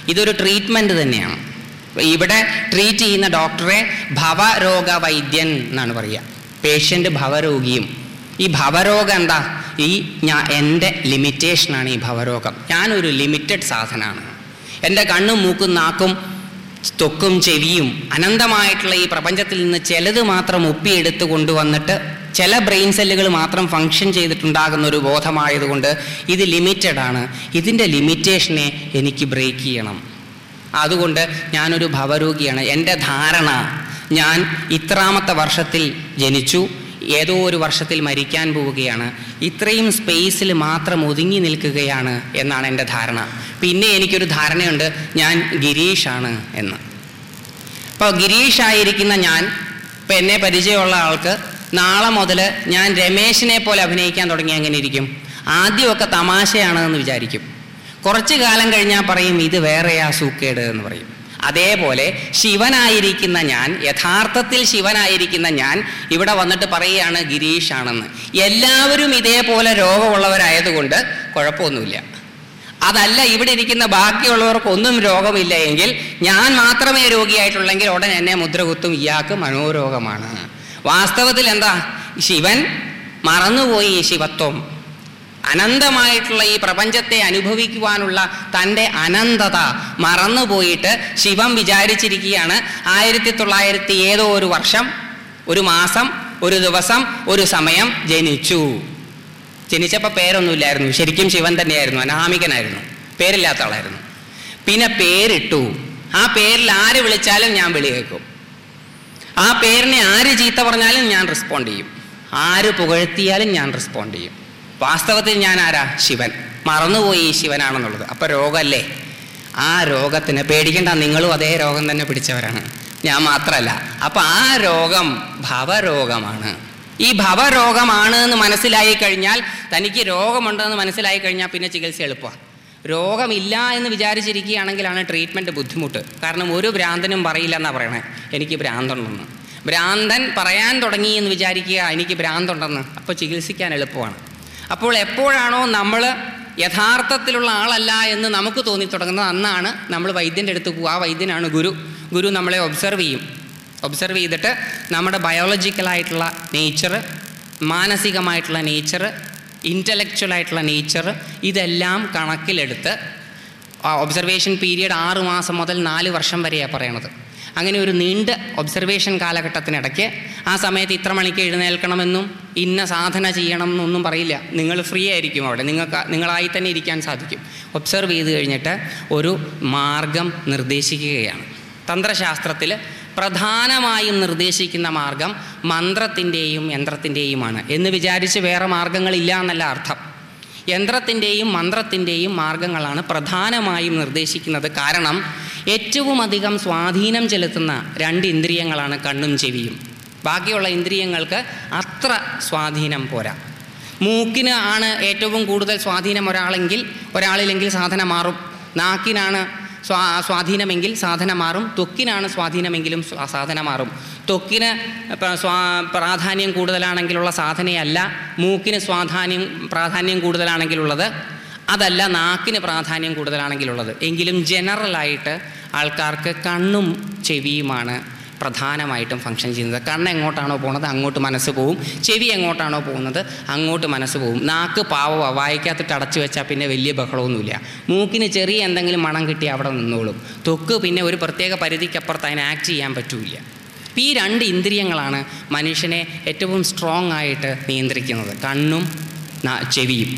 ഇതൊരു ട്രീറ്റ്മെന്റ് തന്നെയാണ്. ഇവിടെ ട്രീറ്റ് ചെയ്യുന്ന ഡോക്ടറെ ഭവരോഗ വൈദ്യൻ എന്നാണ് പറയുക. പേഷ്യന്റ് ഭവരോഗിയും. ഈ ഭവരോഗം എന്താ? ഈ ഞാൻ എന്റെ ലിമിറ്റേഷനാണ് ഈ ഭവരോഗം. ഞാനൊരു ലിമിറ്റഡ് സാധനമാണ് എന്റെ കണ്ണും മൂക്കും നാക്കും തൊക്കും ചെവിയും അനന്തമായിട്ടുള്ള ഈ പ്രപഞ്ചത്തിൽ നിന്ന് ചിലത് മാത്രം ഒപ്പിയെടുത്ത് കൊണ്ടുവന്നിട്ട് ചില ബ്രെയിൻ സെല്ലുകൾ മാത്രം ഫങ്ഷൻ ചെയ്തിട്ടുണ്ടാകുന്ന ഒരു ബോധമായതുകൊണ്ട് ഇത് ലിമിറ്റഡ് ആണ്. ഇതിന്റെ ലിമിറ്റേഷനെ എനിക്ക് ബ്രേക്ക് ചെയ്യണം. അതുകൊണ്ട് ഞാനൊരു ഭവരോഗിയാണ്. എന്റെ ധാരണ ഞാൻ ഇത്രാമത്തെ വർഷത്തിൽ ജനിച്ചു ഏതോ ഒരു വർഷത്തിൽ മരിക്കാൻ പോവുകയാണ്. ഇത്രയും സ്പേസിൽ മാത്രം ഒതുങ്ങി നിൽക്കുകയാണ് എന്നാണ് എന്റെ ധാരണ. പിന്നെ എനിക്കൊരു ധാരണയുണ്ട് ഞാൻ ഗിരീഷാണ് എന്ന്. അപ്പോൾ ഗിരീഷായിരിക്കുന്ന ഞാൻ ഇപ്പം എന്നെ പരിചയമുള്ള ആൾക്ക് നാളെ മുതൽ ഞാൻ രമേശിനെ പോലെ അഭിനയിക്കാൻ തുടങ്ങി അങ്ങനെ ഇരിക്കും? ആദ്യമൊക്കെ തമാശയാണെന്ന് വിചാരിക്കും. കുറച്ച് കാലം കഴിഞ്ഞാൽ പറയും ഇത് വേറെയാ സൂക്കേട് എന്ന് പറയും. അതേപോലെ ശിവനായിരിക്കുന്ന ഞാൻ യഥാർത്ഥത്തിൽ ശിവനായിരിക്കുന്ന ഞാൻ ഇവിടെ വന്നിട്ട് പറയുകയാണ് ഗിരീഷാണെന്ന്. എല്ലാവരും ഇതേപോലെ രോഗമുള്ളവരായതുകൊണ്ട് കുഴപ്പമൊന്നുമില്ല. അതല്ല ഇവിടെ ഇരിക്കുന്ന ബാക്കിയുള്ളവർക്കൊന്നും രോഗമില്ല എങ്കിൽ ഞാൻ മാത്രമേ രോഗിയായിട്ടുള്ളെങ്കിൽ ഉടൻ എന്നെ മുദ്രകുത്തും ഇയാൾക്ക് മനോരോഗമാണ്. വാസ്തവത്തിൽ എന്താ? ശിവൻ മറന്നുപോയി ശിവത്വം. അനന്തമായിട്ടുള്ള ഈ പ്രപഞ്ചത്തെ അനുഭവിക്കുവാനുള്ള തന്റെ അനന്തത മറന്നുപോയിട്ട് ശിവം വിചാരിച്ചിരിക്കുകയാണ്. ആയിരത്തി തൊള്ളായിരത്തി ഏതോ ഒരു വർഷം ഒരു മാസം ഒരു ദിവസം ഒരു സമയം ജനിച്ചു. ജനിച്ചപ്പോൾ പേരൊന്നുമില്ലായിരുന്നു. ശരിക്കും ശിവൻ തന്നെയായിരുന്നു. അനാമികനായിരുന്നു. പേരില്ലാത്ത ആളായിരുന്നു പിന്നെ പേരിട്ടു. ആ പേരിൽ ആര് വിളിച്ചാലും ഞാൻ വിളി കേൾക്കും. ആ പേരിനെ ആര് ചീത്ത പറഞ്ഞാലും ഞാൻ റെസ്പോണ്ട് ചെയ്യും. ആര് പുകഴ്ത്തിയാലും ഞാൻ റെസ്പോണ്ട് ചെയ്യും. വാസ്തവത്തിൽ ഞാൻ ആരാ ശിവൻ. മറന്നുപോയി ശിവനാണെന്നുള്ളത്. അപ്പൊ രോഗമല്ലേ ആ രോഗത്തിന് പേടിക്കേണ്ട. നിങ്ങളും അതേ രോഗം തന്നെ പിടിച്ചവരാണ്. ഞാൻ മാത്രമല്ല അപ്പൊ ആ രോഗം ഭവരോഗമാണ്. ഈ ഭവരോഗമാണ് എന്ന് മനസ്സിലായി കഴിഞ്ഞാൽ തനിക്ക് രോഗമുണ്ടെന്ന് മനസ്സിലായി കഴിഞ്ഞാൽ പിന്നെ ചികിത്സ എളുപ്പമാണ് രോഗമില്ല എന്ന് വിചാരിച്ചിരിക്കുകയാണെങ്കിലാണ് ട്രീറ്റ്മെന്റ് ബുദ്ധിമുട്ട്. കാരണം ഒരു ഭ്രാന്തനും പറയില്ല എന്നാ പറയണേ. എനിക്ക് ഭ്രാന്തുണ്ടെന്ന്. ഭ്രാന്തൻ പറയാൻ തുടങ്ങി എന്ന് വിചാരിക്കുക എനിക്ക് ഭ്രാന്തുണ്ടെന്ന്. അപ്പോൾ ചികിത്സിക്കാൻ എളുപ്പമാണ്. അപ്പോൾ എപ്പോഴാണോ നമ്മൾ യഥാർത്ഥത്തിലുള്ള ആളല്ല എന്ന് നമുക്ക് തോന്നി തുടങ്ങുന്നത് അന്നാണ് നമ്മൾ വൈദ്യന്റെ അടുത്ത് പോകുക ആ വൈദ്യനാണ് ഗുരു. ഗുരു നമ്മളെ ഒബ്സർവ് ചെയ്യും. ഒബ്സർവ് ചെയ്തിട്ട് നമ്മുടെ ബയോളജിക്കലായിട്ടുള്ള നേച്ചർ മാനസികമായിട്ടുള്ള നേച്ചർ ഇന്റലക്ച്വലായിട്ടുള്ള നേച്ചർ ഇതെല്ലാം കണക്കിലെടുത്ത് ഒബ്സർവേഷൻ പീരീഡ് ആറ് മാസം മുതൽ നാല് വർഷം വരെയാണ് പറയണത്. അങ്ങനെ ഒരു നീണ്ട ഒബ്സർവേഷൻ കാലഘട്ടത്തിനിടയ്ക്ക് ആ സമയത്ത് ഇത്ര മണിക്ക് എഴുന്നേൽക്കണമെന്നും ഇന്ന സാധന ചെയ്യണം എന്നൊന്നും പറയില്ല. നിങ്ങൾ ഫ്രീ ആയിരിക്കും അവിടെ. നിങ്ങൾക്ക് നിങ്ങളായി തന്നെ ഇരിക്കാൻ സാധിക്കും. ഒബ്സർവ് ചെയ്ത് കഴിഞ്ഞിട്ട് ഒരു മാർഗം നിർദ്ദേശിക്കുകയാണ്. തന്ത്രശാസ്ത്രത്തിൽ പ്രധാനമായും നിർദ്ദേശിക്കുന്ന മാർഗം മന്ത്രത്തിന്റെയും യന്ത്രത്തിന്റെയുമാണ് എന്ന് വിചാരിച്ച് വേറെ മാർഗങ്ങളില്ല എന്നല്ല അർത്ഥം. യന്ത്രത്തിന്റെയും മന്ത്രത്തിന്റെയും മാർഗങ്ങളാണ് പ്രധാനമായും നിർദ്ദേശിക്കുന്നത്. കാരണം ഏറ്റവും അധികം സ്വാധീനം ചെലുത്തുന്ന രണ്ട് ഇന്ദ്രിയങ്ങളാണ് കണ്ണും ചെവിയും. ബാക്കിയുള്ള ഇന്ദ്രിയങ്ങൾക്ക് അത്ര സ്വാധീനം പോരാ. മൂക്കിന് ആണ് ഏറ്റവും കൂടുതൽ സ്വാധീനം ഒരാളെങ്കിൽ ഒരാളിലെങ്കിൽ സാധന മാറും. നാക്കിനാണ് സ്വാ സ്വാധീനമെങ്കിൽ സാധന മാറും. ത്വക്കിനാണ് സ്വാധീനമെങ്കിലും സാധനം മാറും. ത്വക്കിന് സ്വാ പ്രാധാന്യം കൂടുതലാണെങ്കിലുള്ള സാധനയല്ല മൂക്കിന് സ്വാധാന്യം പ്രാധാന്യം കൂടുതലാണെങ്കിലുള്ളത്. അതല്ല നാക്കിന് പ്രാധാന്യം കൂടുതലാണെങ്കിലുള്ളത്. എങ്കിലും ജനറലായിട്ട് ആൾക്കാർക്ക് കണ്ണും ചെവിയുമാണ് പ്രധാനമായിട്ടും ഫങ്ഷൻ ചെയ്യുന്നത്. കണ്ണ് എങ്ങോട്ടാണോ പോകുന്നത് അങ്ങോട്ട് മനസ്സ് പോവും. ചെവി എങ്ങോട്ടാണോ പോകുന്നത് അങ്ങോട്ട് മനസ്സ് പോവും. നാക്ക് പാവമാണ് വായിക്കകത്തിട്ട് അടച്ചു വെച്ചാൽ പിന്നെ വലിയ ബഹളമൊന്നുമില്ല. മൂക്കിന് ചെറിയ എന്തെങ്കിലും മണം കിട്ടി അവിടെ നിന്നോളും. തൊക്ക് പിന്നെ ഒരു പ്രത്യേക പരിധിക്കപ്പുറത്ത് അതിന് ആക്ട് ചെയ്യാൻ പറ്റൂല അപ്പം ഈ രണ്ട് ഇന്ദ്രിയങ്ങളാണ് മനുഷ്യനെ ഏറ്റവും സ്ട്രോങ് ആയിട്ട് നിയന്ത്രിക്കുന്നത്. കണ്ണും ചെവിയും.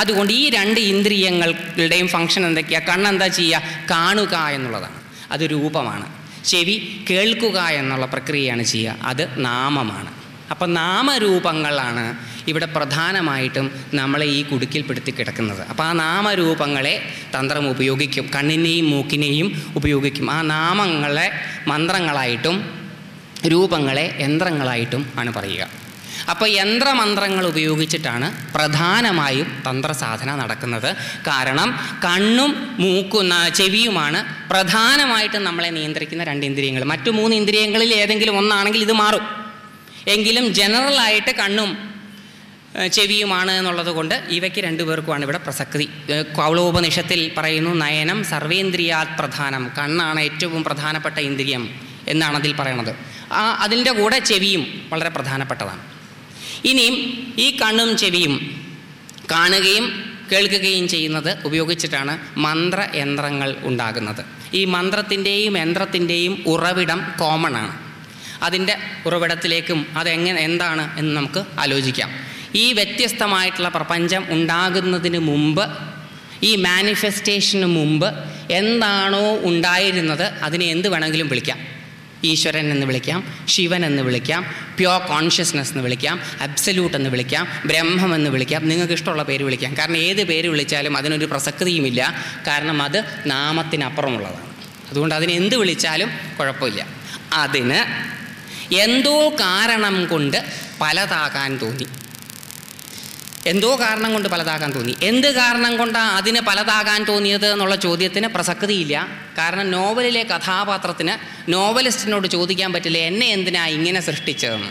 അതുകൊണ്ട് ഈ രണ്ട് ഇന്ദ്രിയങ്ങളുടെയും ഫങ്ഷൻ എന്തൊക്കെയാണ് കണ്ണെന്താ ചെയ്യുക? കാണുക എന്നുള്ളതാണ്. അത് രൂപമാണ്. ചെവി കേൾക്കുക എന്നുള്ള പ്രക്രിയയാണ് ചെയ്യുക. അത് നാമമാണ്. അപ്പം നാമരൂപങ്ങളാണ് ഇവിടെ പ്രധാനമായിട്ടും നമ്മളെ ഈ കുടുക്കിൽപ്പെടുത്തി കിടക്കുന്നത്. അപ്പോൾ ആ നാമരൂപങ്ങളെ തന്ത്രം ഉപയോഗിക്കും. കണ്ണിനെയും മൂക്കിനെയും ഉപയോഗിക്കും. ആ നാമങ്ങളെ മന്ത്രങ്ങളായിട്ടും രൂപങ്ങളെ യന്ത്രങ്ങളായിട്ടും ആണ് പറയുക. അപ്പോൾ യന്ത്രമന്ത്രങ്ങൾ ഉപയോഗിച്ചിട്ടാണ് പ്രധാനമായും തന്ത്രസാധന നടക്കുന്നത്. കാരണം കണ്ണും മൂക്കും ചെവിയുമാണ് പ്രധാനമായിട്ടും നമ്മളെ നിയന്ത്രിക്കുന്ന രണ്ട് ഇന്ദ്രിയങ്ങൾ മറ്റു മൂന്ന് ഇന്ദ്രിയങ്ങളിൽ ഏതെങ്കിലും ഒന്നാണെങ്കിൽ ഇത് മാറും. എങ്കിലും ജനറലായിട്ട് കണ്ണും ചെവിയുമാണ് എന്നുള്ളത് കൊണ്ട് ഇവയ്ക്ക് രണ്ടുപേർക്കുമാണ് ഇവിടെ പ്രസക്തി. കൗളോപനിഷത്തിൽ പറയുന്നു നയനം സർവേന്ദ്രിയാത് പ്രധാനം. കണ്ണാണ് ഏറ്റവും പ്രധാനപ്പെട്ട ഇന്ദ്രിയം എന്നാണ് അതിൽ പറയണത്. ആ അതിന്റെ കൂടെ ചെവിയും വളരെ പ്രധാനപ്പെട്ടതാണ്. ഇനിയും ഈ കണ്ണും ചെവിയും കാണുകയും കേൾക്കുകയും ചെയ്യുന്നത് ഉപയോഗിച്ചിട്ടാണ് മന്ത്രയന്ത്രങ്ങൾ ഉണ്ടാകുന്നത്. ഈ മന്ത്രത്തിന്റെയും യന്ത്രത്തിന്റെയും ഉറവിടം കോമൺ ആണ്. അതിന്റെ ഉറവിടത്തിലേക്കും അതെങ്ങനെ എന്താണ് എന്ന് നമുക്ക് ആലോചിക്കാം. ഈ വ്യത്യസ്തമായിട്ടുള്ള പ്രപഞ്ചം ഉണ്ടാകുന്നതിന് മുമ്പ് ഈ മാനിഫെസ്റ്റേഷന് മുമ്പ് എന്താണോ ഉണ്ടായിരുന്നത് അതിനെ എന്ത് വേണമെങ്കിലും വിളിക്കാം. ഈശ്വരൻ എന്ന് വിളിക്കാം ശിവൻ എന്ന് വിളിക്കാം പ്യോർ കോൺഷ്യസ്നെസ് എന്ന് വിളിക്കാം അബ്സല്യൂട്ട് എന്ന് വിളിക്കാം ബ്രഹ്മം എന്ന് വിളിക്കാം നിങ്ങൾക്ക് ഇഷ്ടമുള്ള പേര് വിളിക്കാം. കാരണം ഏത് പേര് വിളിച്ചാലും അതിനൊരു പ്രസക്തിയുമില്ല. കാരണം അത് നാമത്തിനപ്പുറമുള്ളതാണ്. അതുകൊണ്ട് അതിനെ എന്ത് വിളിച്ചാലും കുഴപ്പമില്ല. അതിന് എന്തോ കാരണം കൊണ്ട് പലതാകാൻ തോന്നി. എന്തോ കാരണം കൊണ്ട് പലതാകാൻ തോന്നി. എന്ത് കാരണം കൊണ്ടാണ് അതിന് പലതാകാൻ തോന്നിയത് എന്നുള്ള ചോദ്യത്തിന് പ്രസക്തിയില്ല. കാരണം നോവലിലെ കഥാപാത്രത്തിന് നോവലിസ്റ്റിനോട് ചോദിക്കാൻ പറ്റില്ല എന്നെ എന്തിനാ ഇങ്ങനെ സൃഷ്ടിച്ചതെന്ന്?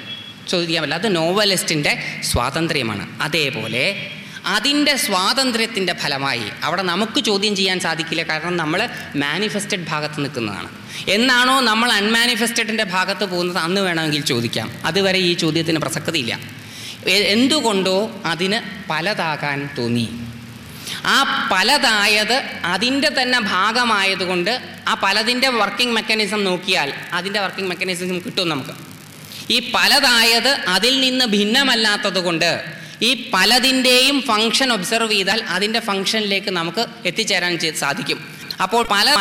ചോദിക്കാൻ പറ്റില്ല. അത് നോവലിസ്റ്റിന്റെ സ്വാതന്ത്ര്യമാണ്. അതേപോലെ അതിന്റെ സ്വാതന്ത്ര്യത്തിന്റെ ഫലമായി അവിടെ നമുക്ക് ചോദ്യം ചെയ്യാൻ സാധിക്കില്ല. കാരണം നമ്മൾ മാനിഫെസ്റ്റഡ് ഭാഗത്ത് നിൽക്കുന്നതാണ്. എന്നാണോ നമ്മൾ അൺമാനിഫെസ്റ്റഡിന്റെ ഭാഗത്ത് പോകുന്നത്? അന്ന് വേണമെങ്കിൽ ചോദിക്കാം. അതുവരെ ഈ ചോദ്യത്തിന് പ്രസക്തിയില്ല. എന്തുകൊണ്ടോ അതിന് പലതാകാൻ തോന്നി. ആ പലതായത് അതിന്റെ തന്നെ ഭാഗമായതുകൊണ്ട് ആ പലതിന്റെ വർക്കിംഗ് മെക്കാനിസം നോക്കിയാൽ അതിന്റെ വർക്കിംഗ് മെക്കാനിസം കിട്ടും നമുക്ക്. ഈ പലതായത് അതിൽ നിന്ന് ഭിന്നമല്ലാത്തതുകൊണ്ട് ഈ പലതിന്റെയും ഫങ്ഷൻ ഒബ്സർവ് ചെയ്താൽ അതിന്റെ ഫങ്ഷനിലേക്ക് നമുക്ക് എത്തിച്ചേരാൻ സാധിക്കും. അപ്പോൾ പല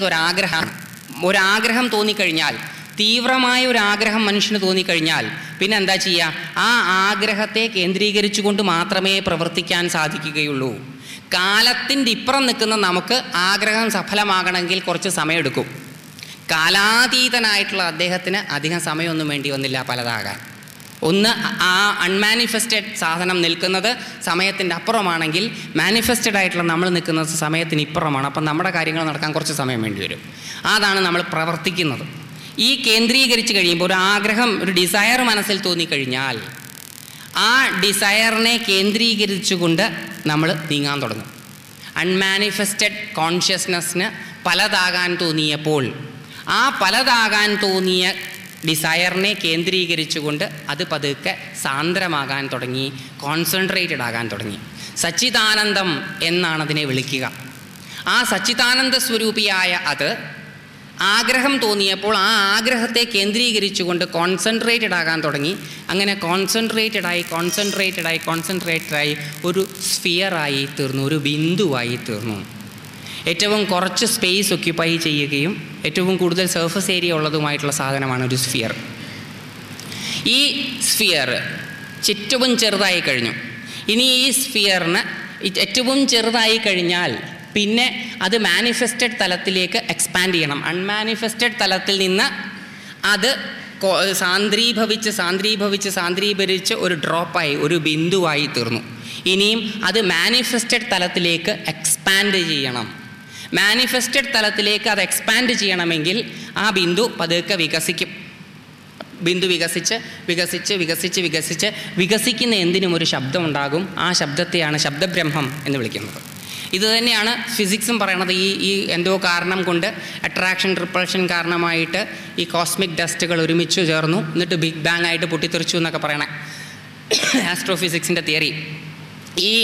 ഒരാഗ്രഹമാണ്. ഒരാഗ്രഹം തോന്നിക്കഴിഞ്ഞാൽ തീവ്രമായ ഒരു ആഗ്രഹം മനുഷ്യന് തോന്നിക്കഴിഞ്ഞാൽ പിന്നെ എന്താ ചെയ്യുക ആ ആഗ്രഹത്തെ കേന്ദ്രീകരിച്ചുകൊണ്ട് മാത്രമേ പ്രവർത്തിക്കാൻ സാധിക്കുകയുള്ളൂ. കാലത്തിന്റെ ഇപ്പുറം നിൽക്കുന്ന നമുക്ക് ആഗ്രഹം സഫലമാകണമെങ്കിൽ കുറച്ച് സമയമെടുക്കും. കാലാതീതനായിട്ടുള്ള അദ്ദേഹത്തിന് അധികം സമയമൊന്നും വേണ്ടി വന്നില്ല പലതാകാൻ. ഒന്ന് ആ അൺമാനിഫെസ്റ്റഡ് സാധനം നിൽക്കുന്നത് സമയത്തിന്റെ അപ്പുറമാണെങ്കിൽ മാനിഫെസ്റ്റഡ് ആയിട്ടുള്ള നമ്മൾ നിൽക്കുന്നത് സമയത്തിന് ഇപ്പുറമാണ്. അപ്പം നമ്മുടെ കാര്യങ്ങൾ നടക്കാൻ കുറച്ച് സമയം വേണ്ടി വരും. അതാണ് നമ്മൾ പ്രവർത്തിക്കുന്നത്. ഈ കേന്ദ്രീകരിച്ച് കഴിയുമ്പോൾ ഒരു ആഗ്രഹം ഒരു ഡിസയർ മനസ്സിൽ തോന്നിക്കഴിഞ്ഞാൽ ആ ഡിസയറിനെ കേന്ദ്രീകരിച്ചുകൊണ്ട് നമ്മൾ നീങ്ങാൻ തുടങ്ങും. അൺമാനിഫെസ്റ്റഡ് കോൺഷ്യസ്നെസ്സിന് പലതാകാൻ തോന്നിയപ്പോൾ ആ പലതാകാൻ തോന്നിയ ഡിസയറിനെ കേന്ദ്രീകരിച്ചുകൊണ്ട് അത് പതുക്കെ സാന്ദ്രമാകാൻ തുടങ്ങി കോൺസെൻട്രേറ്റഡ് ആകാൻ തുടങ്ങി. സച്ചിദാനന്ദം എന്നാണ് അതിനെ വിളിക്കുക. ആ സച്ചിദാനന്ദ സ്വരൂപിയായ അത് ആഗ്രഹം തോന്നിയപ്പോൾ ആ ആഗ്രഹത്തെ കേന്ദ്രീകരിച്ചുകൊണ്ട് കോൺസെൻട്രേറ്റഡ് ആകാൻ തുടങ്ങി. അങ്ങനെ കോൺസെൻട്രേറ്റഡ് ആയി കോൺസെൻട്രേറ്റഡ് ആയി കോൺസെൻട്രേറ്റഡ് ആയി ഒരു സ്ഫിയറായി തീർന്നു ഒരു ബിന്ദുവായി തീർന്നു. ഏറ്റവും കുറച്ച് സ്പേസ് ഒക്യുപ്പൈ ചെയ്യുകയും ഏറ്റവും കൂടുതൽ സർഫസ് ഏരിയ ഉള്ളതുമായിട്ടുള്ള സാധനമാണ് ഒരു സ്ഫിയർ ഈ സ്ഫിയർ ചുറ്റവും ചെറുതായി കഴിഞ്ഞു. ഇനി ഈ സ്ഫിയറിന് ഏറ്റവും ചെറുതായി കഴിഞ്ഞാൽ പിന്നെ അത് മാനിഫെസ്റ്റഡ് തലത്തിലേക്ക് എക്സ്പാൻഡ് ചെയ്യണം. അൺമാനിഫെസ്റ്റഡ് തലത്തിൽ നിന്ന് അത് സാന്ദ്രീഭവിച്ച് സാന്ദ്രീഭവിച്ച് സാന്ദ്രീഭരിച്ച് ഒരു ഡ്രോപ്പായി ഒരു ബിന്ദുവായി തീർന്നു. ഇനിയും അത് മാനിഫെസ്റ്റഡ് തലത്തിലേക്ക് എക്സ്പാൻഡ് ചെയ്യണം. മാനിഫെസ്റ്റഡ് തലത്തിലേക്ക് അത് എക്സ്പാൻഡ് ചെയ്യണമെങ്കിൽ ആ ബിന്ദു പതുക്കെ വികസിക്കും. ബിന്ദു വികസിച്ച് വികസിച്ച് വികസിച്ച് വികസിച്ച് വികസിക്കുന്ന എന്തിനും ഒരു ശബ്ദമുണ്ടാകും ആ ശബ്ദത്തെയാണ് ശബ്ദബ്രഹ്മം എന്ന് വിളിക്കുന്നത്. ഇത് തന്നെയാണ് ഫിസിക്സും പറയണത്. ഈ ഈ എന്തോ കാരണം കൊണ്ട് അട്രാക്ഷൻ റിപ്പൾഷൻ കാരണമായിട്ട് ഈ കോസ്മിക് ഡസ്റ്റുകൾ ഒരുമിച്ച് ചേർന്നു. എന്നിട്ട് ബിഗ് ബാങ് ആയിട്ട് പൊട്ടിത്തെറിച്ചു എന്നൊക്കെ പറയണേ. ആസ്ട്രോഫിസിക്സിന്റെ തിയറി ഈ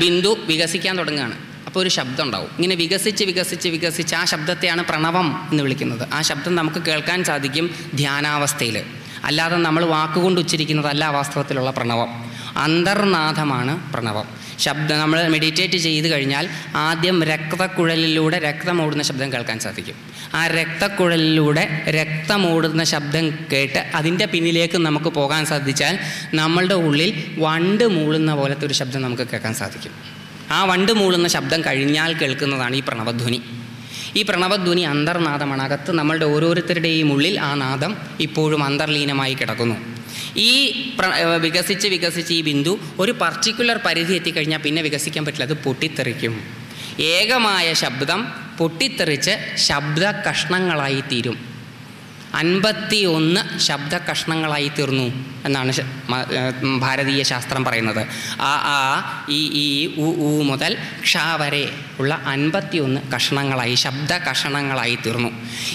ബിന്ദു വികസിക്കാൻ തുടങ്ങുകയാണ്. അപ്പോൾ ഒരു ശബ്ദം ഉണ്ടാവും. ഇങ്ങനെ വികസിച്ച് വികസിച്ച് വികസിച്ച് ആ ശബ്ദത്തെയാണ് പ്രണവം എന്ന് വിളിക്കുന്നത്. ആ ശബ്ദം നമുക്ക് കേൾക്കാൻ സാധിക്കും ധ്യാനാവസ്ഥയിൽ അല്ലാതെ നമ്മൾ വാക്കുകൊണ്ട് ഉച്ചരിക്കുന്നതല്ല വാസ്തവത്തിലുള്ള പ്രണവം. അന്തർനാഥമാണ് പ്രണവം. ശബ്ദം നമ്മൾ മെഡിറ്റേറ്റ് ചെയ്ത് കഴിഞ്ഞാൽ ആദ്യം രക്തക്കുഴലിലൂടെ രക്തമോടുന്ന ശബ്ദം കേൾക്കാൻ സാധിക്കും. ആ രക്തക്കുഴലിലൂടെ രക്തമോടുന്ന ശബ്ദം കേട്ട് അതിന്റെ പിന്നിലേക്ക് നമുക്ക് പോകാൻ സാധിച്ചാൽ നമ്മളുടെ ഉള്ളിൽ വണ്ട് മൂളുന്ന പോലത്തെ ഒരു ശബ്ദം നമുക്ക് കേൾക്കാൻ സാധിക്കും. ആ വണ്ട് മൂളുന്ന ശബ്ദം കഴിഞ്ഞാൽ കേൾക്കുന്നതാണ് ഈ പ്രണവധ്വനി. ഈ പ്രണവധ്വനി അന്തർനാദമാണ്. അകത്ത് നമ്മളുടെ ഓരോരുത്തരുടെയും ഉള്ളിൽ ആ നാദം ഇപ്പോഴും അന്തർലീനമായി കിടക്കുന്നു. ഈ വികസിച്ച് വികസിച്ച് ഈ ബിന്ദു ഒരു പർട്ടിക്കുലർ പരിധി എത്തിക്കഴിഞ്ഞാൽ പിന്നെ വികസിക്കാൻ പറ്റില്ല. അത് പൊട്ടിത്തെറിക്കും. ഏകമായ ശബ്ദം പൊട്ടിത്തെറിച്ച് ശബ്ദ കഷ്ണങ്ങളായി തീരും അൻപത്തി ഒന്ന് ശബ്ദ കഷ്ണങ്ങളായി തീർന്നു എന്നാണ് ഭാരതീയ ശാസ്ത്രം പറയുന്നത്. ആ ആ ഈ ഈ ഉ ഉ മുതൽ ക്ഷ വരെ ഉള്ള അൻപത്തി ഒന്ന് കഷ്ണങ്ങളായി ശബ്ദ കഷണങ്ങളായി തീർന്നു.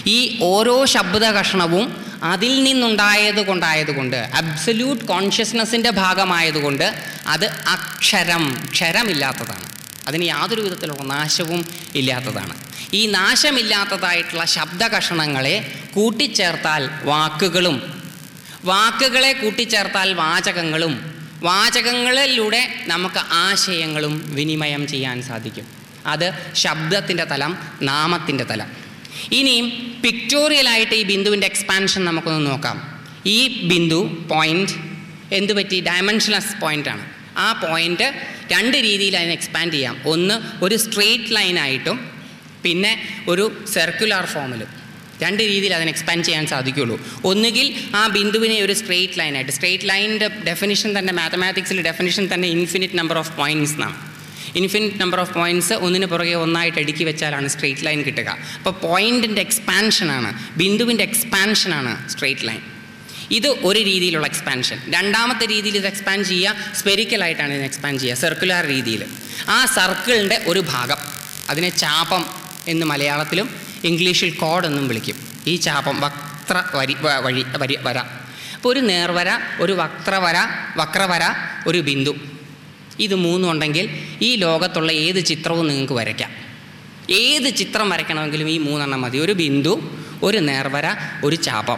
ഈ ഓരോ ശബ്ദ കഷണവും അതിൽ നിന്നുണ്ടായത് കൊണ്ടായതുകൊണ്ട് അബ്സല്യൂട്ട് കോൺഷ്യസ്നസ്സിന്റെ ഭാഗമായതുകൊണ്ട് അത് അക്ഷരം ക്ഷരമില്ലാത്തതാണ്. അതിന് യാതൊരു വിധത്തിലുള്ള നാശവും ഇല്ലാത്തതാണ്. ഈ നാശമില്ലാത്തതായിട്ടുള്ള ശബ്ദ ശബ്ദകഷണങ്ങളെ കൂട്ടിച്ചേർത്താൽ വാക്കുകളും വാക്കുകളെ കൂട്ടിച്ചേർത്താൽ വാചകങ്ങളും വാചകങ്ങളിലൂടെ നമുക്ക് ആശയങ്ങളും വിനിമയം ചെയ്യാൻ സാധിക്കും. അത് ശബ്ദത്തിന്റെ തലം നാമത്തിന്റെ തലം. ഇനിയും പിക്ടോറിയലായിട്ട് ഈ ബിന്ദുവിന്റെ എക്സ്പാൻഷൻ നമുക്കൊന്ന് നോക്കാം. ഈ ബിന്ദു പോയിന്റ് എന്തുപറ്റി ഡയമെൻഷനസ് പോയിന്റാണ് ആ പോയിന്റ് രണ്ട് രീതിയിൽ അതിനെ എക്സ്പാൻഡ് ചെയ്യാം. ഒന്ന് ഒരു സ്ട്രെയിറ്റ് ലൈനായിട്ടും പിന്നെ ഒരു സർക്കുലർ ഫോമിലും രണ്ട് രീതിയിൽ അതിനെ എക്സ്പാൻഡ് ചെയ്യാൻ സാധിക്കുള്ളൂ. ഒന്നുകിൽ ആ ബിന്ദുവിനെ ഒരു സ്ട്രെയിറ്റ് ലൈനായിട്ട് സ്ട്രെയിറ്റ് ലൈനിന്റെ ഡെഫിനിഷൻ തന്നെ മാത്തമാറ്റിക്സിൽ ഡെഫിനിഷൻ തന്നെ ഇൻഫിനിറ്റ് നമ്പർ ഓഫ് പോയിന്റ്സ് എന്നാണ്. ഇൻഫിനിറ്റ് നമ്പർ ഓഫ് പോയിന്റ്സ് ഒന്നിന് പുറകെ ഒന്നായിട്ട് അടുക്കി വെച്ചാലാണ് സ്ട്രെയിറ്റ് ലൈൻ കിട്ടുക. അപ്പോൾ പോയിന്റിന്റെ എക്സ്പാൻഷനാണ് ബിന്ദുവിന്റെ എക്സ്പാൻഷനാണ് സ്ട്രെയിറ്റ് ലൈൻ ഇത് ഒരു രീതിയിലുള്ള എക്സ്പാൻഷൻ രണ്ടാമത്തെ രീതിയിൽ ഇത് എക്സ്പാൻഡ് ചെയ്യുക സ്പെരിക്കലായിട്ടാണ് ഇതിനെ എക്സ്പാൻഡ് ചെയ്യുക സർക്കുലർ രീതിയിൽ. ആ സർക്കിളിന്റെ ഒരു ഭാഗം അതിനെ ചാപം എന്ന് മലയാളത്തിലും ഇംഗ്ലീഷിൽ കോഡ് എന്നും വിളിക്കും. ഈ ചാപം വക്ര വരി വഴി വരി വര. അപ്പോൾ ഒരു നേർവര ഒരു വക്രവര വക്രവര ഒരു ബിന്ദു. ഇത് മൂന്നും ഉണ്ടെങ്കിൽ ഈ ലോകത്തുള്ള ഏത് ചിത്രവും നിങ്ങൾക്ക് വരയ്ക്കാം. ഏത് ചിത്രം വരയ്ക്കണമെങ്കിലും ഈ മൂന്നെണ്ണം മതി. ഒരു ബിന്ദു ഒരു നേർവര ഒരു ചാപം.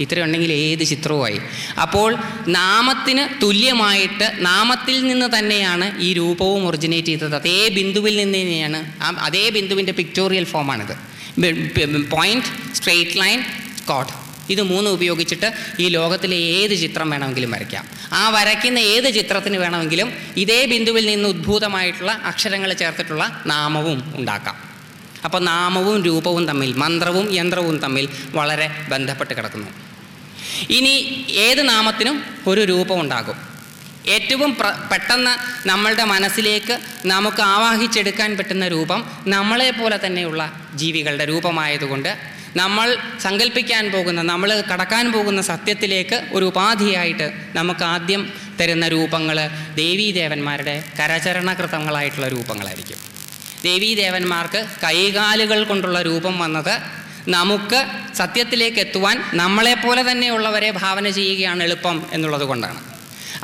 ഇത്രയുണ്ടെങ്കിൽ ഏത് ചിത്രവുമായി? അപ്പോൾ നാമത്തിന് തുല്യമായിട്ട് നാമത്തിൽ നിന്ന് തന്നെയാണ് ഈ രൂപവും ഒറിജിനേറ്റ് ചെയ്തത്. അതേ ബിന്ദുവിൽ നിന്ന് തന്നെയാണ്. അതേ ബിന്ദുവിന്റെ പിക്ടോറിയൽ ഫോമാണിത് പോയിന്റ് സ്ട്രെയിറ്റ് ലൈൻ കോഡ് ഇത് മൂന്ന് ഉപയോഗിച്ചിട്ട് ഈ ലോകത്തിലെ ഏത് ചിത്രം വേണമെങ്കിലും വരയ്ക്കാം. ആ വരയ്ക്കുന്ന ഏത് ചിത്രത്തിന് വേണമെങ്കിലും ഇതേ ബിന്ദുവിൽ നിന്ന് ഉദ്ഭൂതമായിട്ടുള്ള അക്ഷരങ്ങൾ ചേർത്തിട്ടുള്ള നാമവും ഉണ്ടാക്കാം. അപ്പോൾ നാമവും രൂപവും തമ്മിൽ മന്ത്രവും യന്ത്രവും തമ്മിൽ വളരെ ബന്ധപ്പെട്ട് കിടക്കുന്നു. ഇനി ഏത് നാമത്തിനും ഒരു രൂപം ഉണ്ടാകും. ഏറ്റവും പെട്ടെന്ന് നമ്മളുടെ മനസ്സിലേക്ക് നമുക്ക് ആവാഹിച്ചെടുക്കാൻ പറ്റുന്ന രൂപം നമ്മളെ പോലെ തന്നെയുള്ള ജീവികളുടെ രൂപമായതുകൊണ്ട് നമ്മൾ സങ്കല്പിക്കാൻ പോകുന്ന നമ്മൾ കടക്കാൻ പോകുന്ന സത്യത്തിലേക്ക് ഒരു ഉപാധിയായിട്ട് നമുക്ക് ആദ്യം തരുന്ന രൂപങ്ങൾ ദേവീദേവന്മാരുടെ കരചരണകൃതങ്ങളായിട്ടുള്ള രൂപങ്ങളായിരിക്കും. ദേവീദേവന്മാർക്ക് കൈകാലുകൾ കൊണ്ടുള്ള രൂപം വന്നത് നമുക്ക് സത്യത്തിലേക്ക് എത്തുവാൻ നമ്മളെപ്പോലെ തന്നെയുള്ളവരെ ഭാവന ചെയ്യുകയാണ് എളുപ്പം എന്നുള്ളത് കൊണ്ടാണ്.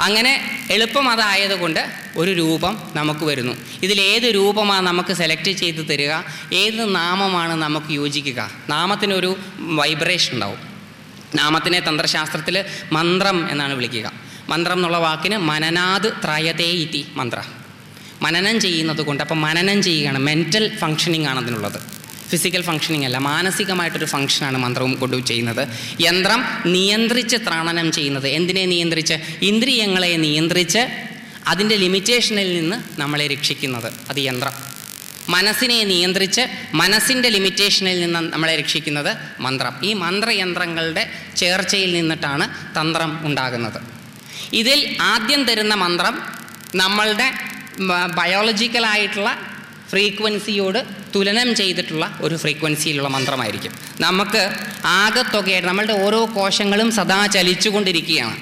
അങ്ങനെ എളുപ്പം അതായതുകൊണ്ട് ഒരു രൂപം നമുക്ക് വരുന്നു. ഇതിലേത് രൂപമാണ് നമുക്ക് സെലക്ട് ചെയ്ത് തരിക? ഏത് നാമമാണ് നമുക്ക് യോജിക്കുക? നാമത്തിനൊരു വൈബ്രേഷൻ ഉണ്ടാവും. നാമത്തിനെ തന്ത്രശാസ്ത്രത്തിൽ മന്ത്രം എന്നാണ് വിളിക്കുക. മന്ത്രം എന്നുള്ള വാക്കിന് മനനാത് ത്രയതേ ഇതി മന്ത്ര. മനനം ചെയ്യുന്നത് കൊണ്ട് അപ്പം മനനം ചെയ്യുകയാണ്. മെന്റൽ ഫങ്ഷനിങ് ആണ് അതിനുള്ളത്. ഫിസിക്കൽ ഫങ്ഷനിങ് അല്ല മാനസികമായിട്ടൊരു ഫങ്ഷനാണ് മന്ത്രവും കൊണ്ട് ചെയ്യുന്നത്. യന്ത്രം നിയന്ത്രിച്ച് ത്രാണനം ചെയ്യുന്നത്. എന്തിനെ നിയന്ത്രിച്ച്? ഇന്ദ്രിയങ്ങളെ നിയന്ത്രിച്ച് അതിന്റെ ലിമിറ്റേഷനിൽ നിന്ന് നമ്മളെ രക്ഷിക്കുന്നത്. അത് യന്ത്രം. മനസ്സിനെ നിയന്ത്രിച്ച് മനസ്സിന്റെ ലിമിറ്റേഷനിൽ നിന്ന് നമ്മളെ രക്ഷിക്കുന്നത് മന്ത്രം. ഈ മന്ത്രയന്ത്രങ്ങളുടെ ചേർച്ചയിൽ നിന്നിട്ടാണ് തന്ത്രം ഉണ്ടാകുന്നത്. ഇതിൽ ആദ്യം തരുന്ന മന്ത്രം നമ്മളുടെ ബയോളജിക്കലായിട്ടുള്ള ഫ്രീക്വൻസിയോട് തുലനം ചെയ്തിട്ടുള്ള ഒരു ഫ്രീക്വൻസിയിലുള്ള മന്ത്രമായിരിക്കും. നമുക്ക് ആകത്തുകയായിട്ട് നമ്മളുടെ ഓരോ കോശങ്ങളും സദാ ചലിച്ചുകൊണ്ടിരിക്കുകയാണ്.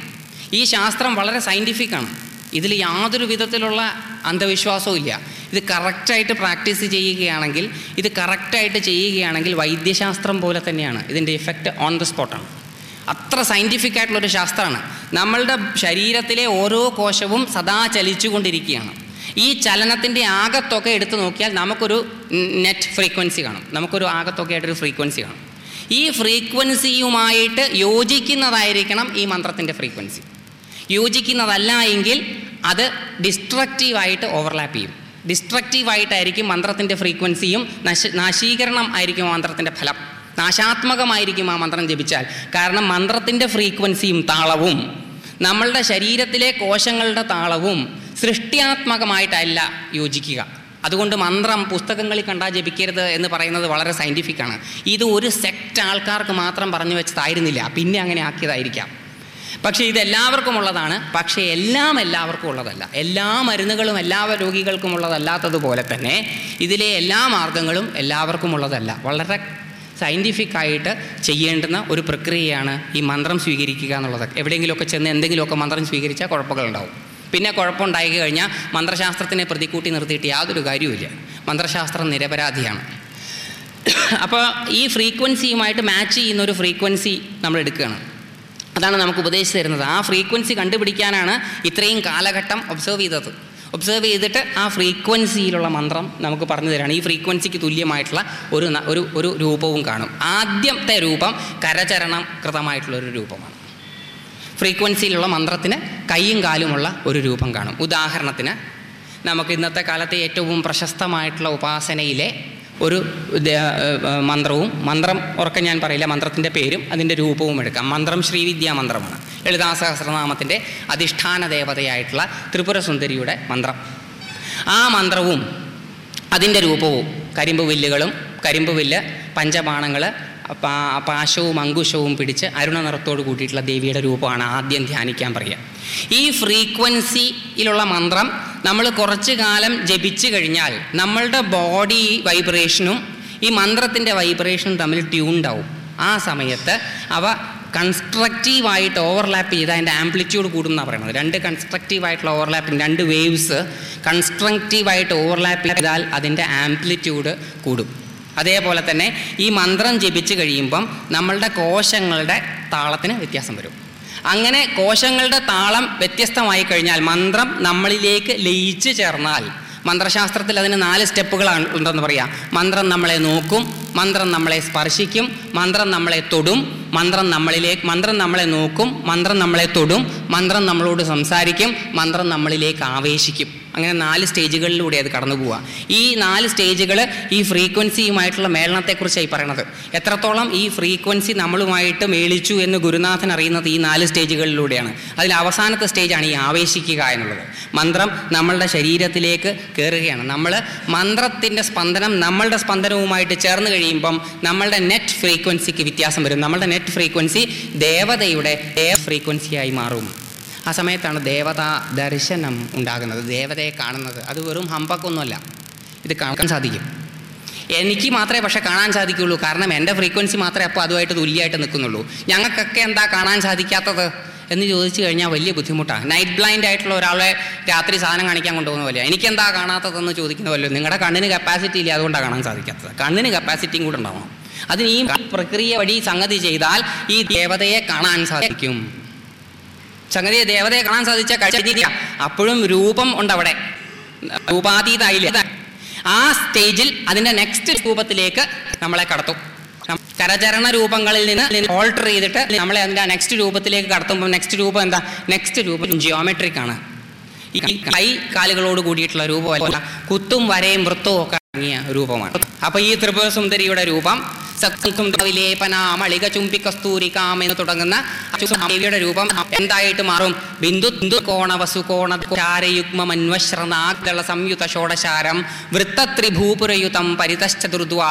ഈ ശാസ്ത്രം വളരെ സയന്റിഫിക്കാണ് ഇതിൽ യാതൊരു വിധത്തിലുള്ള അന്ധവിശ്വാസവും ഇല്ല. ഇത് കറക്റ്റായിട്ട് പ്രാക്ടീസ് ചെയ്യുകയാണെങ്കിൽ ഇത് കറക്റ്റായിട്ട് ചെയ്യുകയാണെങ്കിൽ വൈദ്യശാസ്ത്രം പോലെ തന്നെയാണ്. ഇതിന്റെ ഇഫക്റ്റ് ഓൺ ദ സ്പോട്ടാണ് അത്ര സയന്റിഫിക് ആയിട്ടുള്ളൊരു ശാസ്ത്രമാണ് നമ്മളുടെ ശരീരത്തിലെ ഓരോ കോശവും സദാ ചലിച്ചുകൊണ്ടിരിക്കുകയാണ്. ഈ ചലനത്തിന്റെ ആകത്തുക എടുത്തു നോക്കിയാൽ നമുക്കൊരു നെറ്റ് ഫ്രീക്വൻസി കാണും. നമുക്കൊരു ആകത്തുകയായിട്ടൊരു ഫ്രീക്വൻസി കാണും. ഈ ഫ്രീക്വൻസിയുമായിട്ട് യോജിക്കുന്നതായിരിക്കണം ഈ മന്ത്രത്തിന്റെ ഫ്രീക്വൻസി യോജിക്കുന്നതല്ല എങ്കിൽ അത് ഡിസ്ട്രക്റ്റീവായിട്ട് ഓവർലാപ്പ് ചെയ്യും. ഡിസ്ട്രക്റ്റീവായിട്ടായിരിക്കും മന്ത്രത്തിന്റെ ഫ്രീക്വൻസിയും നശ നാശീകരണം ആയിരിക്കും മന്ത്രത്തിന്റെ ഫലം. നാശാത്മകമായിരിക്കും ആ മന്ത്രം ജപിച്ചാൽ. കാരണം മന്ത്രത്തിന്റെ ഫ്രീക്വൻസിയും താളവും. നമ്മളുടെ ശരീരത്തിലെ കോശങ്ങളുടെ താളവും സൃഷ്ടിയാത്മകമായിട്ടല്ല യോജിക്കുക. അതുകൊണ്ട് മന്ത്രം പുസ്തകങ്ങളിൽ കണ്ടാൽ ജപിക്കരുത് എന്ന് പറയുന്നത് വളരെ സയന്റിഫിക് ആണ്. ഇത് ഒരു സെക്റ്റ് ആൾക്കാർക്ക് മാത്രം പറഞ്ഞു വെച്ചതായിരുന്നില്ല. പിന്നെ അങ്ങനെ ആക്കിയതായിരിക്കാം. പക്ഷേ ഇത് എല്ലാവർക്കും ഉള്ളതാണ്. പക്ഷേ എല്ലാം എല്ലാവർക്കും ഉള്ളതല്ല. എല്ലാ മരുന്നുകളും എല്ലാ രോഗികൾക്കും ഉള്ളതല്ലാത്തതുപോലെ തന്നെ ഇതിലെ എല്ലാ മാർഗങ്ങളും എല്ലാവർക്കും ഉള്ളതല്ല. വളരെ സയന്റിഫിക് ആയിട്ട് ചെയ്യേണ്ടുന്ന ഒരു പ്രക്രിയയാണ് ഈ മന്ത്രം സ്വീകരിക്കുക എന്നുള്ളത്. എവിടെയെങ്കിലുമൊക്കെ ചെന്ന് എന്തെങ്കിലുമൊക്കെ മന്ത്രം സ്വീകരിച്ചാൽ കുഴപ്പങ്ങളുണ്ടാവും. പിന്നെ കുഴപ്പമുണ്ടായി കഴിഞ്ഞാൽ മന്ത്രശാസ്ത്രത്തിനെ പ്രതിക്കൂട്ടി നിർത്തിയിട്ട് യാതൊരു കാര്യവുമില്ല. മന്ത്രശാസ്ത്രം നിരപരാധിയാണ്. അപ്പോൾ ഈ ഫ്രീക്വൻസിയുമായിട്ട് മാച്ച് ചെയ്യുന്ന ഒരു ഫ്രീക്വൻസി നമ്മൾ എടുക്കുകയാണ് അതാണ് നമുക്ക് ഉപദേശിച്ച് തരുന്നത്. ആ ഫ്രീക്വൻസി കണ്ടുപിടിക്കാനാണ് ഇത്രയും കാലഘട്ടം ഒബ്സർവ് ചെയ്തത്. ഒബ്സർവ് ചെയ്തിട്ട് ആ ഫ്രീക്വൻസിയിലുള്ള മന്ത്രം നമുക്ക് പറഞ്ഞു തരാണ്. ഈ ഫ്രീക്വൻസിക്ക് തുല്യമായിട്ടുള്ള ഒരു ഒരു ഒരു രൂപവും കാണും. ആദ്യത്തെ രൂപം കരചരണം കൃതമായിട്ടുള്ളൊരു രൂപമാണ്. ഫ്രീക്വൻസിയിലുള്ള മന്ത്രത്തിന് കൈയും കാലുമുള്ള ഒരു രൂപം കാണും. ഉദാഹരണത്തിന് നമുക്ക് ഇന്നത്തെ കാലത്തെ ഏറ്റവും പ്രശസ്തമായിട്ടുള്ള ഉപാസനയിലെ ഒരു മന്ത്രവും മന്ത്രം ഉറക്കം ഞാൻ പറയില്ല മന്ത്രത്തിന്റെ പേരും അതിന്റെ രൂപവും എടുക്കാം. മന്ത്രം ശ്രീവിദ്യാ മന്ത്രമാണ് ലളിതാ സഹസ്രനാമത്തിന്റെ അധിഷ്ഠാന ദേവതയായിട്ടുള്ള ത്രിപുരസുന്ദരിയുടെ മന്ത്രം. ആ മന്ത്രവും അതിന്റെ രൂപവും കരിമ്പ് വില്ലുകളും കരിമ്പ് വില്ല് പഞ്ചബാണങ്ങൾ പാ പാശവും അങ്കുശവും പിടിച്ച് അരുണ നിറത്തോട് കൂട്ടിയിട്ടുള്ള ദേവിയുടെ രൂപമാണ് ആദ്യം ധ്യാനിക്കാൻ പറയുക. ഈ ഫ്രീക്വൻസിയിലുള്ള മന്ത്രം നമ്മൾ കുറച്ച് കാലം ജപിച്ചു കഴിഞ്ഞാൽ നമ്മളുടെ ബോഡി വൈബ്രേഷനും ഈ മന്ത്രത്തിന്റെ വൈബ്രേഷനും തമ്മിൽ ട്യൂൺഡ് ആവും ആ സമയത്ത് അവ കൺസ്ട്രക്റ്റീവായിട്ട് ഓവർലാപ്പ് ചെയ്ത് അതിന്റെ ആംപ്ലിറ്റ്യൂഡ് കൂടും പറയുന്നത് രണ്ട് കൺസ്ട്രക്റ്റീവായിട്ടുള്ള ഓവർലാപ്പിംഗ് രണ്ട് വേവ്സ് കൺസ്ട്രക്റ്റീവായിട്ട് ഓവർലാപ്പ് ചെയ്താൽ അതിന്റെ ആംപ്ലിറ്റ്യൂഡ് കൂടും. അതേപോലെ തന്നെ ഈ മന്ത്രം ജപിച്ച് കഴിയുമ്പം നമ്മളുടെ കോശങ്ങളുടെ താളത്തിന് വ്യത്യാസം വരും. അങ്ങനെ കോശങ്ങളുടെ താളം വ്യത്യസ്തമായി കഴിഞ്ഞാൽ മന്ത്രം നമ്മളിലേക്ക് ലയിച്ചു ചേർന്നാൽ മന്ത്രശാസ്ത്രത്തിൽ അതിന് നാല് സ്റ്റെപ്പുകളാണ് ഉണ്ടെന്ന് പറയാം. മന്ത്രം നമ്മളെ നോക്കും മന്ത്രം നമ്മളെ സ്പർശിക്കും മന്ത്രം നമ്മളെ തൊടും മന്ത്രം നമ്മളിലേക്ക് മന്ത്രം നമ്മളെ നോക്കും മന്ത്രം നമ്മളെ തൊടും മന്ത്രം നമ്മളോട് സംസാരിക്കും മന്ത്രം നമ്മളിലേക്ക് ആവേശിക്കും. അങ്ങനെ നാല് സ്റ്റേജുകളിലൂടെ അത് കടന്നു പോവുക ഈ നാല് സ്റ്റേജുകൾ ഈ ഫ്രീക്വൻസിയുമായിട്ടുള്ള മേളനത്തെക്കുറിച്ചായി പറയണത്. എത്രത്തോളം ഈ ഫ്രീക്വൻസി നമ്മളുമായിട്ട് മേളിച്ചു എന്ന് ഗുരുനാഥൻ അറിയുന്നത് ഈ നാല് സ്റ്റേജുകളിലൂടെയാണ്. അതിൽ അവസാനത്തെ സ്റ്റേജാണ് ഈ ആവേശിക്കുക എന്നുള്ളത്. മന്ത്രം നമ്മളുടെ ശരീരത്തിലേക്ക് കയറുകയാണ് നമ്മൾ മന്ത്രത്തിന്റെ സ്പന്ദനം നമ്മളുടെ സ്പന്ദനവുമായിട്ട് ചേർന്ന് കഴിയുമ്പം നമ്മളുടെ നെറ്റ് ഫ്രീക്വൻസിക്ക് വ്യത്യാസം വരും. നമ്മളുടെ നെറ്റ് ഫ്രീക്വൻസി ദേവതയുടെ ദേവ ഫ്രീക്വൻസിയായി മാറും. ആ സമയത്താണ് ദേവതാ ദർശനം ഉണ്ടാകുന്നത്. ദേവതയെ കാണുന്നത്. അത് വെറും ഹമ്പക്കൊന്നുമല്ല. ഇത് കാണാൻ സാധിക്കും. എനിക്ക് മാത്രമേ പക്ഷേ കാണാൻ സാധിക്കുകയുള്ളൂ കാരണം എന്റെ ഫ്രീക്വൻസി മാത്രമേ അപ്പോൾ അതുമായിട്ട് തുല്യമായിട്ട് നിൽക്കുന്നുള്ളൂ. ഞങ്ങൾക്കൊക്കെ എന്താ കാണാൻ സാധിക്കാത്തത് എന്ന് ചോദിച്ചു കഴിഞ്ഞാൽ വലിയ ബുദ്ധിമുട്ടാണ്. നൈറ്റ് ബ്ലൈൻഡ് ആയിട്ടുള്ള ഒരാളെ രാത്രി സാധനം കാണിക്കാൻ കൊണ്ടുപോകുന്ന പോലെ എനിക്കെന്താ കാണാത്തതെന്ന് ചോദിക്കുന്ന പോലെ നിങ്ങളുടെ കണ്ണിന് കപ്പാസിറ്റി ഇല്ല അതുകൊണ്ടാണ് കാണാൻ സാധിക്കാത്തത്. കണ്ണിന് കപ്പാസിറ്റിയും കൂടെ ഉണ്ടാവണം. അതിന് ഈ പ്രക്രിയ വഴി സംഗതി ചെയ്താൽ ഈ ദേവതയെ കാണാൻ സാധിക്കും. സംഗതിയെ ദേവതയെ കാണാൻ സാധിച്ച കഴിച്ചില്ല അപ്പോഴും രൂപം ഉണ്ടവിടെ. രൂപാതീതായില്ല? ആ സ്റ്റേജിൽ അതിന്റെ നെക്സ്റ്റ് രൂപത്തിലേക്ക് നമ്മളെ കടത്തും. കരചരണ രൂപങ്ങളിൽ നിന്ന് ഓൾട്ടർ ചെയ്തിട്ട് നമ്മളെ അതിന്റെ നെക്സ്റ്റ് രൂപത്തിലേക്ക് കടത്തുമ്പോൾ നെക്സ്റ്റ് രൂപം എന്താ? നെക്സ്റ്റ് രൂപം ജിയോമെട്രിക് ആണ്. ഈ കൈ കാലുകളോട് കൂടിയിട്ടുള്ള രൂപമല്ല. കുത്തും വരയും വൃത്തവും ഒക്കെ അടങ്ങിയ രൂപമാണ്. അപ്പൊ ഈ ത്രിപുര സുന്ദരിയുടെ രൂപം സത്കും വിലേപന മളിക ചുംബി കസ്തൂരികാം എന്ന് തുടങ്ങുന്ന ദേവിയുടെ രൂപം എന്തായിട്ട് മാറും? ബിന്ദു ബിന്ദു കോണ വസു കോണ യുഗ്മന്വശ്രണാഗ്ദള സംയുത ഷോഡശാരം വൃത്തത്രിഭൂപുരയുതം പരിതശ്ചതുർദ്വാ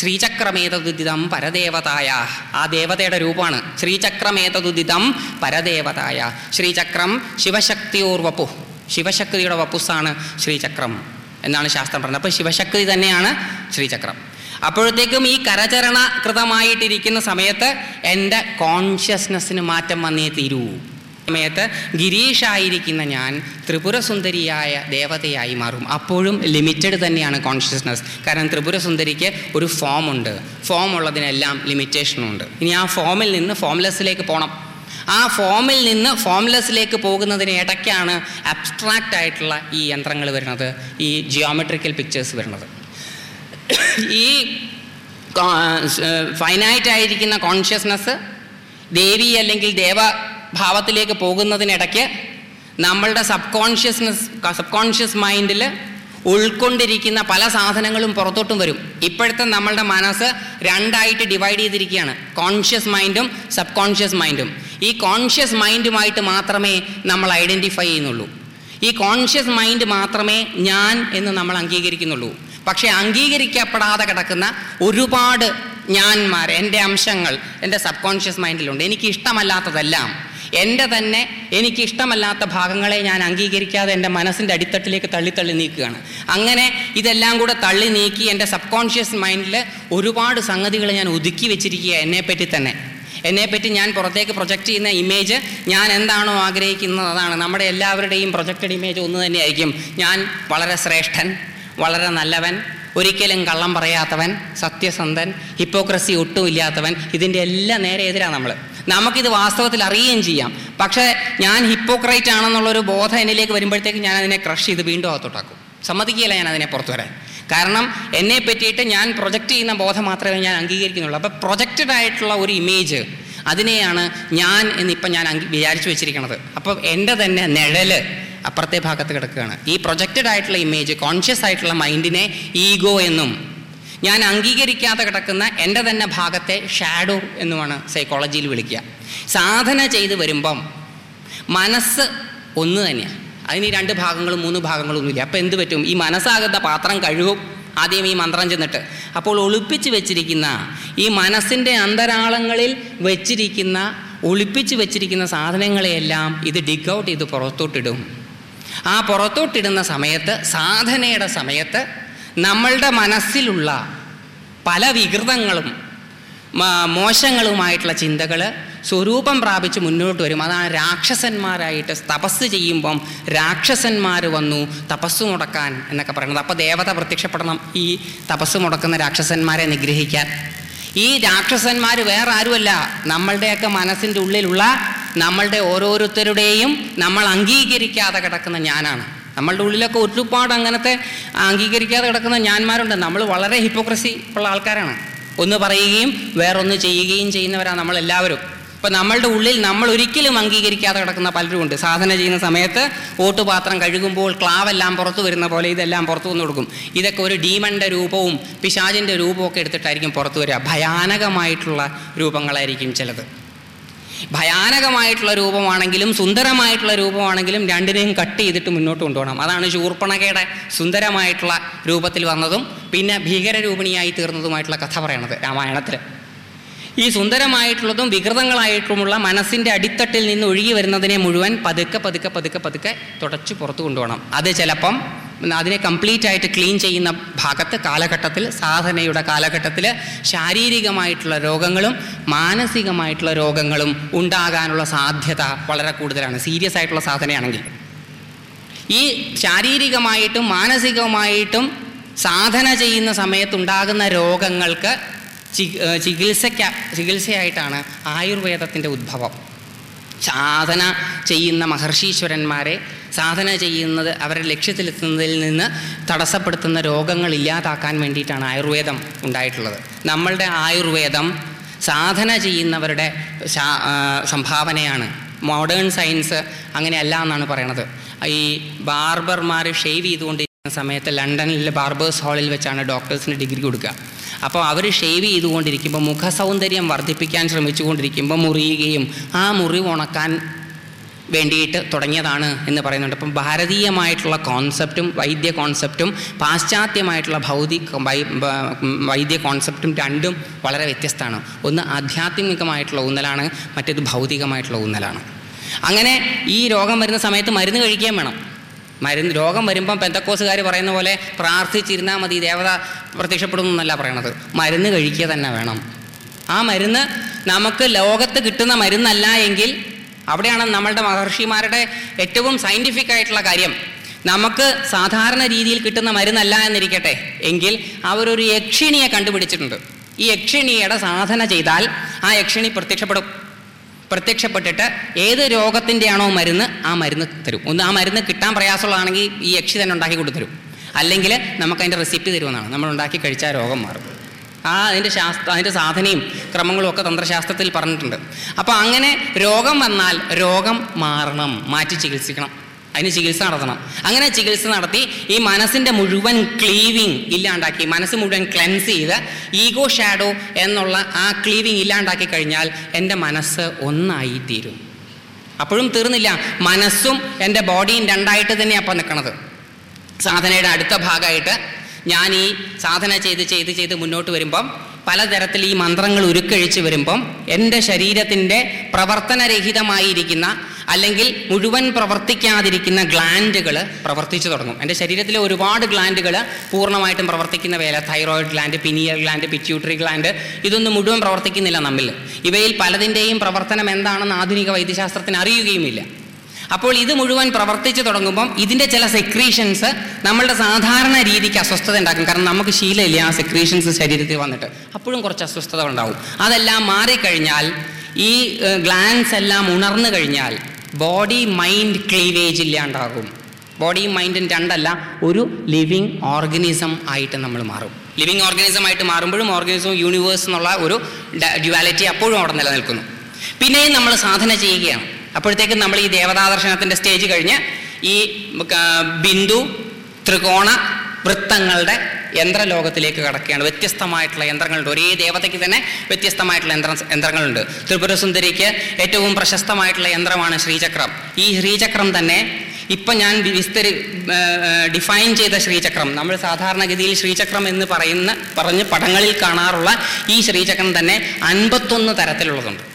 ശ്രീചക്രമേതദുദിതം പരദേവതായ. ആ ദേവതയുടെ രൂപമാണ്. ശ്രീചക്രമേതദുദിതം പരദേവതായ. ശ്രീചക്രം ശിവശക്തിയോർവപ്പു ശിവശക്തിയുടെ വപ്പുസാണ് ശ്രീചക്രം എന്നാണ് ശാസ്ത്രം പറഞ്ഞത്. അപ്പോൾ ശിവശക്തി തന്നെയാണ് ശ്രീചക്രം. അപ്പോഴത്തേക്കും ഈ കരചരണ കൃതമായിട്ടിരിക്കുന്ന സമയത്ത് എന്റെ കോൺഷ്യസ്നെസ്സിന് മാറ്റം വന്നേ തീരൂ. സമയത്ത് ഗിരീഷായിരിക്കുന്ന ഞാൻ ത്രിപുരസുന്ദരിയായ ദേവതയായി മാറും. അപ്പോഴും ലിമിറ്റഡ് തന്നെയാണ് കോൺഷ്യസ്നസ് കാരണം ത്രിപുരസുന്ദരിക്ക് ഒരു ഫോം ഉണ്ട്. ഫോം ഉള്ളതിനെല്ലാം ലിമിറ്റേഷനുണ്ട് ഇനി ആ ഫോമിൽ നിന്ന് ഫോംലെസ്സിലേക്ക് പോകണം ആ ഫോമിൽ നിന്ന് ഫോംലെസ്സിലേക്ക് പോകുന്നതിന് ഇടയ്ക്കാണ് അബ്സ്ട്രാക്റ്റ് ആയിട്ടുള്ള ഈ യന്ത്രങ്ങൾ വരുന്നത്. ഈ ജിയോമെട്രിക്കൽ പിക്ചേഴ്സ് വരുന്നത്. ഈ ഫൈനായിട്ട് ആയിരിക്കുന്ന കോൺഷ്യസ്നസ് ദേവി അല്ലെങ്കിൽ ദേവഭാവത്തിലേക്ക് പോകുന്നതിനിടയ്ക്ക് നമ്മളുടെ സബ് കോൺഷ്യസ്നസ് സബ് കോൺഷ്യസ് മൈൻഡിൽ ഉൾക്കൊണ്ടിരിക്കുന്ന പല സാധനങ്ങളും പുറത്തോട്ടും വരും. ഇപ്പോഴത്തെ നമ്മളുടെ മനസ്സ് രണ്ടായിട്ട് ഡിവൈഡ് ചെയ്തിരിക്കുകയാണ്. കോൺഷ്യസ് മൈൻഡും സബ് കോൺഷ്യസ് മൈൻഡും ഈ കോൺഷ്യസ് മൈൻഡുമായിട്ട് മാത്രമേ നമ്മൾ ഐഡന്റിഫൈ ചെയ്യുന്നുള്ളൂ. ഈ കോൺഷ്യസ് മൈൻഡ് മാത്രമേ ഞാൻ എന്ന് നമ്മൾ അംഗീകരിക്കുന്നുള്ളൂ. പക്ഷേ അംഗീകരിക്കപ്പെടാതെ കിടക്കുന്ന ഒരുപാട് ഞാൻമാർ എന്റെ അംശങ്ങൾ എന്റെ സബ് കോൺഷ്യസ് മൈൻഡിലുണ്ട്. എനിക്ക് ഇഷ്ടമല്ലാത്തതെല്ലാം എന്റെ തന്നെ എനിക്ക് ഇഷ്ടമല്ലാത്ത ഭാഗങ്ങളെ ഞാൻ അംഗീകരിക്കാതെ എന്റെ മനസ്സിന്റെ അടിത്തട്ടിലേക്ക് തള്ളി തള്ളി നീക്കുകയാണ്. അങ്ങനെ ഇതെല്ലാം കൂടെ തള്ളി നീക്കി എന്റെ സബ് കോൺഷ്യസ് മൈൻഡിൽ ഒരുപാട് സംഗതികൾ ഞാൻ ഒതുക്കി വെച്ചിരിക്കുക എന്നെപ്പറ്റി തന്നെ. എന്നെപ്പറ്റി ഞാൻ പുറത്തേക്ക് പ്രൊജക്റ്റ് ചെയ്യുന്ന ഇമേജ് ഞാൻ എന്താണോ ആഗ്രഹിക്കുന്നത് അതാണ്. നമ്മുടെ എല്ലാവരുടെയും പ്രൊജക്റ്റഡ് ഇമേജ് ഒന്ന് തന്നെയായിരിക്കും. ഞാൻ വളരെ ശ്രേഷ്ഠൻ. വളരെ നല്ലവൻ ഒരിക്കലും കള്ളം പറയാത്തവൻ സത്യസന്ധൻ ഹിപ്പോക്രസി ഒട്ടും ഇല്ലാത്തവൻ ഇതിന്റെ എല്ലാം നേരെ എതിരാണ് നമ്മൾ നമുക്കിത് വാസ്തവത്തിൽ അറിയുകയും ചെയ്യാം. പക്ഷേ ഞാൻ ഹിപ്പോക്രൈറ്റ് ആണെന്നുള്ളൊരു ബോധം എന്നിലേക്ക് വരുമ്പോഴത്തേക്ക് ഞാൻ അതിനെ ക്രഷ് ചെയ്ത് വീണ്ടും അകത്തോട്ടാക്കും. സമ്മതിക്കുകയില്ല ഞാൻ അതിനെ പുറത്തു വരാൻ. കാരണം എന്നെ പറ്റിയിട്ട് ഞാൻ പ്രൊജക്റ്റ് ചെയ്യുന്ന ബോധം മാത്രമേ ഞാൻ അംഗീകരിക്കുന്നുള്ളൂ. അപ്പോൾ പ്രൊജക്റ്റഡ് ആയിട്ടുള്ള ഒരു ഇമേജ് അതിനെയാണ് ഞാൻ എന്നിപ്പം ഞാൻ വിചാരിച്ചു വെച്ചിരിക്കുന്നത് അപ്പോൾ എന്റെ തന്നെ നിഴൽ. അപ്പുറത്തെ ഭാഗത്ത് കിടക്കുകയാണ്. ഈ പ്രൊജക്റ്റഡ് ആയിട്ടുള്ള ഇമേജ് കോൺഷ്യസ് ആയിട്ടുള്ള മൈൻഡിനെ ഈഗോ എന്നും ഞാൻ അംഗീകരിക്കാതെ കിടക്കുന്ന എന്റെ തന്നെ ഭാഗത്തെ ഷാഡോ എന്നുമാണ് സൈക്കോളജിയിൽ വിളിക്കുക. സാധന ചെയ്ത് വരുമ്പം മനസ്സ് ഒന്ന് തന്നെയാണ് അതിന് ഈ രണ്ട് ഭാഗങ്ങളും മൂന്ന് ഭാഗങ്ങളും ഒന്നുമില്ല അപ്പോൾ എന്ത് പറ്റും? ഈ മനസ്സാകുന്ന പാത്രം കഴുകും. ആദ്യം ഈ മന്ത്രം ചെന്നിട്ട്. അപ്പോൾ ഒളിപ്പിച്ച് വെച്ചിരിക്കുന്ന ഈ മനസ്സിന്റെ അന്തരാളങ്ങളിൽ വെച്ചിരിക്കുന്ന ഒളിപ്പിച്ച് വെച്ചിരിക്കുന്ന സാധനങ്ങളെയെല്ലാം ഇത് ഡിഗ് ഔട്ട് ചെയ്ത് പുറത്തോട്ടിടും. ആ പുറത്തോട്ടിടുന്ന സമയത്ത് സാധനയുടെ സമയത്ത് നമ്മളുടെ മനസ്സിലുള്ള പല വികൃതങ്ങളും മോശങ്ങളുമായിട്ടുള്ള ചിന്തകൾ സ്വരൂപം പ്രാപിച്ച് മുന്നോട്ട് വരും. അതാണ് രാക്ഷസന്മാരായിട്ട് തപസ് ചെയ്യുമ്പം രാക്ഷസന്മാർ വന്നു തപസ് മുടക്കാൻ എന്നൊക്കെ പറയുന്നത്. അപ്പോൾ ദേവത പ്രത്യക്ഷപ്പെടണം ഈ തപസ് മുടക്കുന്ന രാക്ഷസന്മാരെ നിഗ്രഹിക്കാൻ. ഈ രാക്ഷസന്മാർ വേറെ ആരുമല്ല നമ്മളുടെയൊക്കെ മനസ്സിന്റെ ഉള്ളിലുള്ള നമ്മളുടെ ഓരോരുത്തരുടെയും നമ്മൾ അംഗീകരിക്കാതെ കിടക്കുന്ന ഞാനാണ്. നമ്മളുടെ ഉള്ളിലൊക്കെ ഒരുപാട് അങ്ങനത്തെ അംഗീകരിക്കാതെ കിടക്കുന്ന ഞാന്മാരുണ്ട്. നമ്മൾ വളരെ ഹിപ്പോക്രസി ഉള്ള ആൾക്കാരാണ്. ഒന്ന് പറയുകയും വേറൊന്ന് ചെയ്യുകയും ചെയ്യുന്നവരാണ് നമ്മളെല്ലാവരും. ഇപ്പം നമ്മളുടെ ഉള്ളിൽ നമ്മൾ ഒരിക്കലും അംഗീകരിക്കാതെ കിടക്കുന്ന പലരും ഉണ്ട്. സാധന ചെയ്യുന്ന സമയത്ത് ഓട്ടുപാത്രം കഴുകുമ്പോൾ ക്ലാവെല്ലാം പുറത്തു വരുന്ന പോലെ ഇതെല്ലാം പുറത്തു വന്നു കൊടുക്കും. ഇതൊക്കെ ഒരു ഡീമന്റെ രൂപവും പിശാചിന്റെ രൂപവും ഒക്കെ എടുത്തിട്ടായിരിക്കും പുറത്തു വരിക. ഭയാനകമായിട്ടുള്ള രൂപങ്ങളായിരിക്കും ചിലത്. ഭയാനകമായിട്ടുള്ള രൂപമാണെങ്കിലും സുന്ദരമായിട്ടുള്ള രൂപമാണെങ്കിലും രണ്ടിനെയും കട്ട് ചെയ്തിട്ട് മുന്നോട്ട് കൊണ്ടുപോകണം. അതാണ് ശൂർപ്പണകയുടെ സുന്ദരമായിട്ടുള്ള രൂപത്തിൽ വന്നതും പിന്നെ ഭീകരരൂപിണിയായി തീർന്നതുമായിട്ടുള്ള കഥ പറയണത് രാമായണത്തിൽ ഈ സുന്ദരമായിട്ടുള്ളതും വികൃതങ്ങളായിട്ടുമുള്ള മനസ്സിന്റെ അടിത്തട്ടിൽ നിന്ന് ഒഴുകി വരുന്നതിനെ മുഴുവൻ പതുക്കെ പതുക്കെ പതുക്കെ പതുക്കെ തുടച്ച് പുറത്തു കൊണ്ടുപോകണം. അത് ചിലപ്പം അതിനെ കംപ്ലീറ്റ് ആയിട്ട് ക്ലീൻ ചെയ്യുന്ന ഭാഗത്ത് കാലഘട്ടത്തിൽ സാധനയുടെ കാലഘട്ടത്തിൽ ശാരീരികമായിട്ടുള്ള രോഗങ്ങളും മാനസികമായിട്ടുള്ള രോഗങ്ങളും ഉണ്ടാകാനുള്ള സാധ്യത വളരെ കൂടുതലാണ്. സീരിയസ് ആയിട്ടുള്ള സാധനയാണെങ്കിൽ. ഈ ശാരീരികമായിട്ടും മാനസികമായിട്ടും സാധന ചെയ്യുന്ന സമയത്തുണ്ടാകുന്ന രോഗങ്ങൾക്ക് ചികിത്സയ്ക്ക ചികിത്സയായിട്ടാണ് ആയുർവേദത്തിന്റെ ഉദ്ഭവം. സാധന ചെയ്യുന്ന മഹർഷീശ്വരന്മാരെ സാധന ചെയ്യുന്നത് അവരുടെ ലക്ഷ്യത്തിലെത്തുന്നതിൽ നിന്ന് തടസ്സപ്പെടുത്തുന്ന രോഗങ്ങൾ ഇല്ലാതാക്കാൻ വേണ്ടിയിട്ടാണ് ആയുർവേദം ഉണ്ടായിട്ടുള്ളത്. നമ്മളുടെ ആയുർവേദം സാധന ചെയ്യുന്നവരുടെ സംഭാവനയാണ്. മോഡേൺ സയൻസ് അങ്ങനെയല്ല എന്നാണ് പറയണത്. ഈ ബാർബർമാർ ഷേവ് ചെയ്തുകൊണ്ടിരിക്കുന്ന സമയത്ത് ലണ്ടനിലെ ബാർബേഴ്സ് ഹാളിൽ വെച്ചാണ് ഡോക്ടേഴ്സിന് ഡിഗ്രി കൊടുക്കുക. അപ്പോൾ അവർ ഷേവ് ചെയ്തുകൊണ്ടിരിക്കുമ്പോൾ മുഖസൗന്ദര്യം വർദ്ധിപ്പിക്കാൻ ശ്രമിച്ചുകൊണ്ടിരിക്കുമ്പോൾ മുറിയുകയും ആ മുറിവ് ഉണക്കാൻ വേണ്ടിയിട്ട് തുടങ്ങിയതാണ് എന്ന് പറയുന്നുണ്ട്. അപ്പം ഭാരതീയമായിട്ടുള്ള കോൺസെപ്റ്റും വൈദ്യ കോൺസെപ്റ്റും പാശ്ചാത്യമായിട്ടുള്ള ഭൗതിക വൈദ്യ കോൺസെപ്റ്റും രണ്ടും വളരെ വ്യത്യസ്തമാണ്. ഒന്ന് ആധ്യാത്മികമായിട്ടുള്ള ഊന്നലാണ് മറ്റേത് ഭൗതികമായിട്ടുള്ള ഊന്നലാണ്. അങ്ങനെ ഈ രോഗം വരുന്ന സമയത്ത് മരുന്ന് കഴിക്കുകയും വേണം. മരുന്ന് രോഗം വരുമ്പം പെന്തക്കോസുകാർ പറയുന്ന പോലെ പ്രാർത്ഥിച്ചിരുന്നാൽ മതി ദേവത പ്രത്യക്ഷപ്പെടുന്നു എന്നല്ല പറയണത്. മരുന്ന് കഴിക്കുക തന്നെ വേണം. ആ മരുന്ന് നമുക്ക് ലോകത്ത് കിട്ടുന്ന മരുന്നല്ല എങ്കിൽ അവിടെയാണ് നമ്മളുടെ മഹർഷിമാരുടെ ഏറ്റവും സയന്റിഫിക് ആയിട്ടുള്ള കാര്യം. നമുക്ക് സാധാരണ രീതിയിൽ കിട്ടുന്ന മരുന്നല്ല എന്നിരിക്കട്ടെ. എങ്കിൽ അവരൊരു യക്ഷിണിയെ കണ്ടുപിടിച്ചിട്ടുണ്ട്. ഈ യക്ഷിണിയുടെ സാധന ചെയ്താൽ ആ യക്ഷിണി പ്രത്യക്ഷപ്പെടും. പ്രത്യക്ഷപ്പെട്ടിട്ട് ഏത് രോഗത്തിന്റെയാണോ മരുന്ന് ആ മരുന്ന് തരും. ഒന്ന് ആ മരുന്ന് കിട്ടാൻ പ്രയാസമുള്ളതാണെങ്കിൽ ഈ യക്ഷി തന്നെ ഉണ്ടാക്കി കൊടുത്തരും അല്ലെങ്കിൽ നമുക്കതിന്റെ റെസിപ്പി തരുമെന്നാണ്. നമ്മൾ ഉണ്ടാക്കി കഴിച്ചാൽ രോഗം മാറും. ആ അതിന്റെ ശാസ്ത്ര അതിന്റെ സാധനയും ക്രമങ്ങളും ഒക്കെ തന്ത്രശാസ്ത്രത്തിൽ പറഞ്ഞിട്ടുണ്ട്. അപ്പോൾ അങ്ങനെ രോഗം വന്നാൽ രോഗം മാറണം മാറ്റി ചികിത്സിക്കണം. അതിന് ചികിത്സ നടത്തണം. അങ്ങനെ ചികിത്സ നടത്തി ഈ മനസ്സിന്റെ മുഴുവൻ ക്ലീവിങ് ഇല്ലാണ്ടാക്കി മനസ്സ് മുഴുവൻ ക്ലെൻസ് ചെയ്ത് ഈഗോ ഷാഡോ എന്നുള്ള ആ ക്ലീവിങ് ഇല്ലാണ്ടാക്കി കഴിഞ്ഞാൽ എന്റെ മനസ്സ് ഒന്നായി തീരും അപ്പോഴും തീർന്നില്ല. മനസ്സും എന്റെ ബോഡിയും രണ്ടായിട്ട് തന്നെയാണ് അപ്പം നിൽക്കണത് സാധനയുടെ അടുത്ത ഭാഗമായിട്ട് ഞാൻ ഈ സാധന ചെയ്ത് ചെയ്ത് ചെയ്ത് മുന്നോട്ട് വരുമ്പം പലതരത്തിൽ ഈ മന്ത്രങ്ങൾ ഉരുക്കഴിച്ച് വരുമ്പം എന്റെ ശരീരത്തിന്റെ പ്രവർത്തനരഹിതമായിരിക്കുന്ന അല്ലെങ്കിൽ മുഴുവൻ പ്രവർത്തിക്കാതിരിക്കുന്ന ഗ്ലാൻഡുകൾ പ്രവർത്തിച്ചു തുടങ്ങും. എന്റെ ശരീരത്തിലെ ഒരുപാട് ഗ്ലാൻഡുകൾ പൂർണമായിട്ടും പ്രവർത്തിക്കുന്ന വേല thyroid gland pineal gland pituitary gland ഇതൊന്നും മുഴുവൻ പ്രവർത്തിക്കുന്നില്ല നമ്മിൽ. ഇവയിൽ പലതിന്റെയും പ്രവർത്തനം എന്താണെന്ന് ആധുനിക വൈദ്യശാസ്ത്രത്തിന് അറിയുകയുമില്ല. അപ്പോൾ ഇത് മുഴുവൻ പ്രവർത്തിച്ചു തുടങ്ങുമ്പം ഇതിന്റെ ചില സെക്രീഷൻസ് നമ്മളുടെ സാധാരണ രീതിക്ക് അസ്വസ്ഥത ഉണ്ടാക്കും. കാരണം നമുക്ക് ശീലമില്ല ആ സെക്രീഷൻസ് ശരീരത്തിൽ വന്നിട്ട്. അപ്പോഴും കുറച്ച് അസ്വസ്ഥത ഉണ്ടാവും. അതെല്ലാം മാറിക്കഴിഞ്ഞാൽ ഈ ഗ്ലാൻസ് എല്ലാം ഉണർന്നു കഴിഞ്ഞാൽ ബോഡി മൈൻഡ് ക്ലീവേജ് ഇല്ലാണ്ടാകും. ബോഡിയും മൈൻഡും രണ്ടല്ല ഒരു ലിവിങ് ഓർഗനിസം ആയിട്ട് നമ്മൾ മാറും. ലിവിങ് ഓർഗനിസം ആയിട്ട് മാറുമ്പോഴും ഓർഗനിസം യൂണിവേഴ്സ് എന്നുള്ള ഒരു ഡ്യുവാലിറ്റി അപ്പോഴും അവിടെ നിലനിൽക്കുന്നു. പിന്നെയും നമ്മൾ സാധന ചെയ്യുകയാണ്. അപ്പോഴത്തേക്കും നമ്മൾ ഈ ദേവതാദർശനത്തിന്റെ സ്റ്റേജ് കഴിഞ്ഞ് ഈ ബിന്ദു ത്രികോണ വൃത്തങ്ങളുടെ യന്ത്രലോകത്തിലേക്ക് കടക്കുകയാണ്. വ്യത്യസ്തമായിട്ടുള്ള യന്ത്രങ്ങളുണ്ട്. ഒരേ ദേവതയ്ക്ക് തന്നെ വ്യത്യസ്തമായിട്ടുള്ള യന്ത്ര യന്ത്രങ്ങളുണ്ട്. ത്രിപുരസുന്ദരിക്ക് ഏറ്റവും പ്രശസ്തമായിട്ടുള്ള യന്ത്രമാണ് ശ്രീചക്രം. ഈ ശ്രീചക്രം തന്നെ ഇപ്പം ഞാൻ വിസ്തരി ഡിഫൈൻ ചെയ്ത ശ്രീചക്രം. നമ്മൾ സാധാരണഗതിയിൽ ശ്രീചക്രം എന്ന് പറയുന്ന പറഞ്ഞ് പടങ്ങളിൽ കാണാറുള്ള ഈ ശ്രീചക്രം തന്നെ അൻപത്തൊന്ന് തരത്തിലുള്ളതുണ്ട്.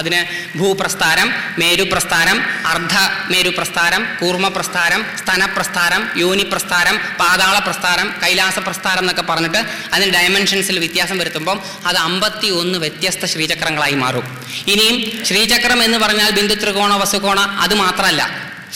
അതിന് ഭൂപ്രസ്ഥാനം മേരുപ്രസ്ഥാനം അർദ്ധ മേരുപ്രസ്ഥാനം കൂർമ്മപ്രസ്ഥാനം സ്തനപ്രസ്ഥാനം യോനിപ്രസ്ഥാനം പാതാള പ്രസ്ഥാനം കൈലാസ പ്രസ്ഥാനം എന്നൊക്കെ പറഞ്ഞിട്ട് അതിന് ഡയമെൻഷൻസിൽ വ്യത്യാസം വരുത്തുമ്പം അത് അമ്പത്തി ഒന്ന് വ്യത്യസ്ത ശ്രീചക്രങ്ങളായി മാറും. ഇനിയും ശ്രീചക്രം എന്ന് പറഞ്ഞാൽ ബിന്ദു ത്രികോണ വസുകോണ അത് മാത്രമല്ല.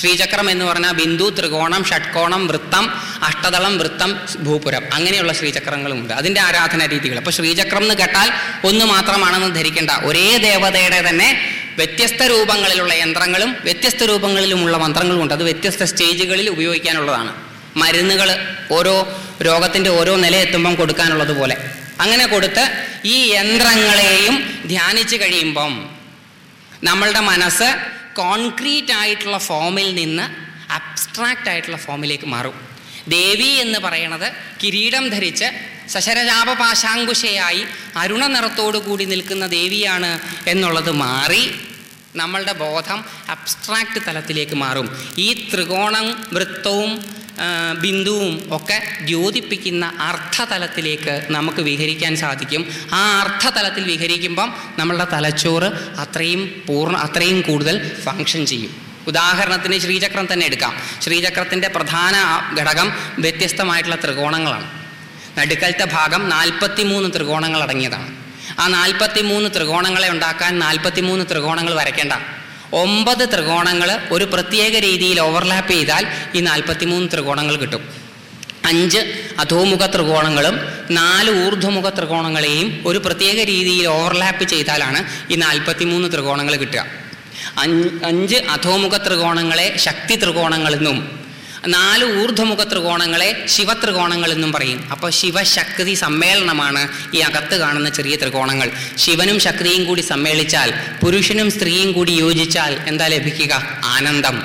ശ്രീചക്രം എന്ന് പറഞ്ഞാൽ ബിന്ദു ത്രികോണം ഷഡ്കോണം വൃത്തം അഷ്ടതളം വൃത്തം ഭൂപുരം. അങ്ങനെയുള്ള ശ്രീചക്രങ്ങളുമുണ്ട് അതിന്റെ ആരാധനാ രീതികൾ. അപ്പോൾ ശ്രീചക്രം എന്ന് കേട്ടാൽ ഒന്ന് മാത്രമാണെന്ന് ധരിക്കേണ്ട. ഒരേ ദേവതയുടെ തന്നെ വ്യത്യസ്ത രൂപങ്ങളിലുള്ള യന്ത്രങ്ങളും വ്യത്യസ്ത രൂപങ്ങളിലുമുള്ള മന്ത്രങ്ങളും ഉണ്ട്. അത് വ്യത്യസ്ത സ്റ്റേജുകളിൽ ഉപയോഗിക്കാനുള്ളതാണ്. മരുന്നുകൾ ഓരോ രോഗത്തിന്റെ ഓരോ നില എത്തുമ്പം കൊടുക്കാനുള്ളത് പോലെ. അങ്ങനെ കൊടുത്ത് ഈ യന്ത്രങ്ങളെയും ധ്യാനിച്ചു കഴിയുമ്പം നമ്മളുടെ മനസ്സ് കോൺക്രീറ്റ് ആയിട്ടുള്ള ഫോമിൽ നിന്ന് അബ്സ്ട്രാക്റ്റ് ആയിട്ടുള്ള ഫോമിലേക്ക് മാറും. ദേവി എന്ന് പറയണത് കിരീടം ധരിച്ച് സശരജാപ പാശാങ്കുശയായി അരുണ നിറത്തോടു കൂടി നിൽക്കുന്ന ദേവിയാണ് എന്നുള്ളത് മാറി നമ്മളുടെ ബോധം അബ്സ്ട്രാക്റ്റ് തലത്തിലേക്ക് മാറും. ഈ ത്രികോണം വൃത്തവും ബിന്ദുവും ഒക്കെ ദ്യോതിപ്പിക്കുന്ന അർത്ഥതലത്തിലേക്ക് നമുക്ക് വിഹരിക്കാൻ സാധിക്കും. ആ അർത്ഥതലത്തിൽ വിഹരിക്കുമ്പം നമ്മളുടെ തലച്ചോറ് അത്രയും പൂർണ അത്രയും കൂടുതൽ ഫങ്ഷൻ ചെയ്യും. ഉദാഹരണത്തിന് ശ്രീചക്രം തന്നെ എടുക്കാം. ശ്രീചക്രത്തിന്റെ പ്രധാന ഘടകം വ്യത്യസ്തമായിട്ടുള്ള ത്രികോണങ്ങളാണ്. നടുക്കലത്തെ ഭാഗം നാൽപ്പത്തി മൂന്ന് ത്രികോണങ്ങൾ അടങ്ങിയതാണ്. ആ നാൽപ്പത്തി മൂന്ന് ത്രികോണങ്ങളെ ഉണ്ടാക്കാൻ നാൽപ്പത്തി മൂന്ന് ത്രികോണങ്ങൾ വരയ്ക്കേണ്ട. ഒമ്പത് ത്രികോണങ്ങൾ ഒരു പ്രത്യേക രീതിയിൽ ഓവർലാപ്പ് ചെയ്താൽ ഈ നാൽപ്പത്തി മൂന്ന് ത്രികോണങ്ങൾ കിട്ടും. അഞ്ച് അധോമുഖ ത്രികോണങ്ങളും നാല് ഊർധ്വമുഖ ത്രികോണങ്ങളെയും ഒരു പ്രത്യേക രീതിയിൽ ഓവർലാപ്പ് ചെയ്താലാണ് ഈ നാൽപ്പത്തി മൂന്ന് ത്രികോണങ്ങൾ കിട്ടുക. അഞ്ച് അഞ്ച് അധോമുഖ ത്രികോണങ്ങളെ ശക്തി ത്രികോണങ്ങളെന്നും നാല് ഊർധ്വമുഖ ത്രികോണങ്ങളെ ശിവത്രികോണങ്ങൾ എന്നും പറയും. അപ്പോൾ ശിവശക്തി സമ്മേളനമാണ് ഈ അകത്ത് കാണുന്ന ചെറിയ ത്രികോണങ്ങൾ. ശിവനും ശക്തിയും കൂടി സമ്മേളിച്ചാൽ പുരുഷനും സ്ത്രീയും കൂടി യോജിച്ചാൽ എന്താ ലഭിക്കുക? ആനന്ദം.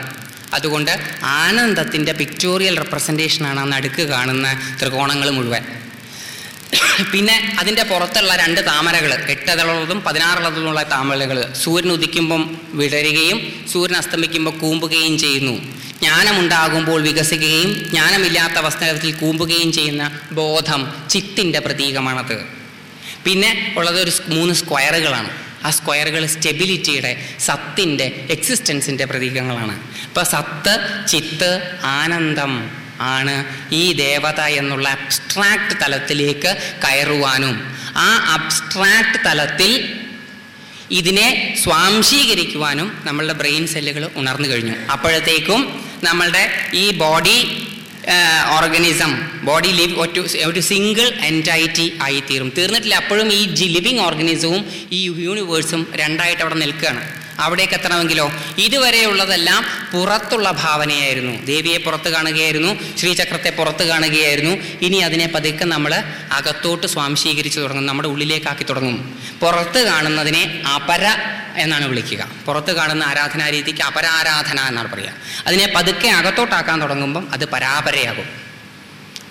അതുകൊണ്ട് ആനന്ദത്തിന്റെ പിക്ചോറിയൽ റെപ്രസെന്റേഷനാണ് ആ നടുക്ക് കാണുന്ന ത്രികോണങ്ങൾ മുഴുവൻ. (coughs) പിന്നെ അതിന്റെ പുറത്തുള്ള രണ്ട് താമരകൾ എട്ടതളുള്ളതും പതിനാറുള്ളതുമുള്ള താമരകൾ സൂര്യൻ ഉദിക്കുമ്പം വിടരുകയും സൂര്യൻ അസ്തമിക്കുമ്പോൾ കൂമ്പുകയും ചെയ്യുന്നു. ജ്ഞാനമുണ്ടാകുമ്പോൾ വികസിക്കുകയും ജ്ഞാനമില്ലാത്ത അവസ്ഥയിൽ കൂമ്പുകയും ചെയ്യുന്ന ബോധം ചിത്തിന്റെ പ്രതീകമാണത്. പിന്നെ ഉള്ളത് ഒരു മൂന്ന് സ്ക്വയറുകളാണ്. ആ സ്ക്വയറുകൾ സ്റ്റെബിലിറ്റിയുടെ സത്തിന്റെ എക്സിസ്റ്റൻസിന്റെ പ്രതീകങ്ങളാണ്. ഇപ്പോൾ സത്ത് ചിത്ത് ആനന്ദം. ആണ് ഈ ദേവത എന്നുള്ള അബ്സ്ട്രാക്ട് തലത്തിലേക്ക് കയറുവാനും. ആ അബ്സ്ട്രാക്ട് തലത്തിൽ ഇതിനെ സ്വാംശീകരിക്കുവാനും നമ്മളുടെ ബ്രെയിൻ സെല്ലുകൾ ഉണർന്നു കഴിഞ്ഞു. അപ്പോഴത്തേക്കും നമ്മളുടെ ഈ ബോഡി ഓർഗനിസം ബോഡി ലിവ് ഒരു സിംഗിൾ എന്റൈറ്റി ആയി തീരും തീർന്നിട്ടില്ല. അപ്പോഴും ഈ ലിവിങ് ഓർഗനിസവും ഈ യൂണിവേഴ്സും രണ്ടായിട്ട് അവിടെ നിൽക്കുകയാണ്. അവിടേക്ക് എത്തണമെങ്കിലോ? ഇതുവരെയുള്ളതെല്ലാം പുറത്തുള്ള ഭാവനയായിരുന്നു. ദേവിയെ പുറത്ത് കാണുകയായിരുന്നു ശ്രീചക്രത്തെ പുറത്ത് കാണുകയായിരുന്നു. ഇനി അതിനെ പതുക്കെ നമ്മൾ അകത്തോട്ട് സ്വാംശീകരിച്ചു തുടങ്ങും നമ്മുടെ ഉള്ളിലേക്കാക്കി തുടങ്ങും. പുറത്ത് കാണുന്നതിനെ അപര എന്നാണ് വിളിക്കുക. പുറത്ത് കാണുന്ന ആരാധനാ രീതിക്ക് അപരാരാധന എന്നാണ് പറയുക. അതിനെ പതുക്കെ അകത്തോട്ടാക്കാൻ തുടങ്ങുമ്പം അത് പരാപരയാകും.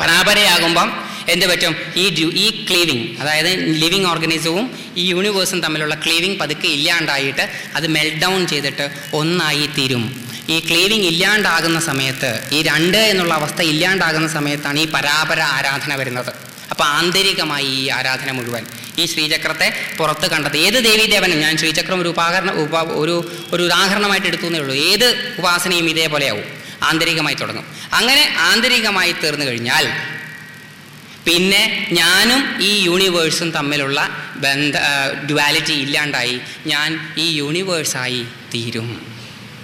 പരാപരയാകുമ്പം എന്ത് പറ്റും? ഈ ഈ ക്ലീവിങ് അതായത് ലിവിങ് ഓർഗനിസവും ഈ യൂണിവേഴ്സും തമ്മിലുള്ള ക്ലീവിങ് പതുക്കെ ഇല്ലാണ്ടായിട്ട് അത് മെൽറ്റ് ഡൗൺ ചെയ്തിട്ട് ഒന്നായി തീരും. ഈ ക്ലീവിങ് ഇല്ലാണ്ടാകുന്ന സമയത്ത് ഈ രണ്ട് എന്നുള്ള അവസ്ഥ ഇല്ലാണ്ടാകുന്ന സമയത്താണ് ഈ പരാപര ആരാധന വരുന്നത്. അപ്പോൾ ആന്തരികമായി ഈ ആരാധന മുഴുവൻ. ഈ ശ്രീചക്രത്തെ പുറത്ത് കണ്ടത് ഏത് ദേവീദേവനും ഞാൻ ശ്രീചക്രം ഒരു ഉപാകരണ ഉപ ഒരു ഒരു ഉദാഹരണമായിട്ട് എടുത്തു എന്നേ ഉള്ളൂ. ഏത് ഉപാസനയും ഇതേപോലെയാവും. ആന്തരികമായി തുടങ്ങും. അങ്ങനെ ആന്തരികമായി തീർന്നു കഴിഞ്ഞാൽ പിന്നെ ഞാനും ഈ യൂണിവേഴ്സും തമ്മിലുള്ള ബന്ധ ഡുവാലിറ്റി ഇല്ലാണ്ടായി ഞാൻ ഈ യൂണിവേഴ്സായി തീരും.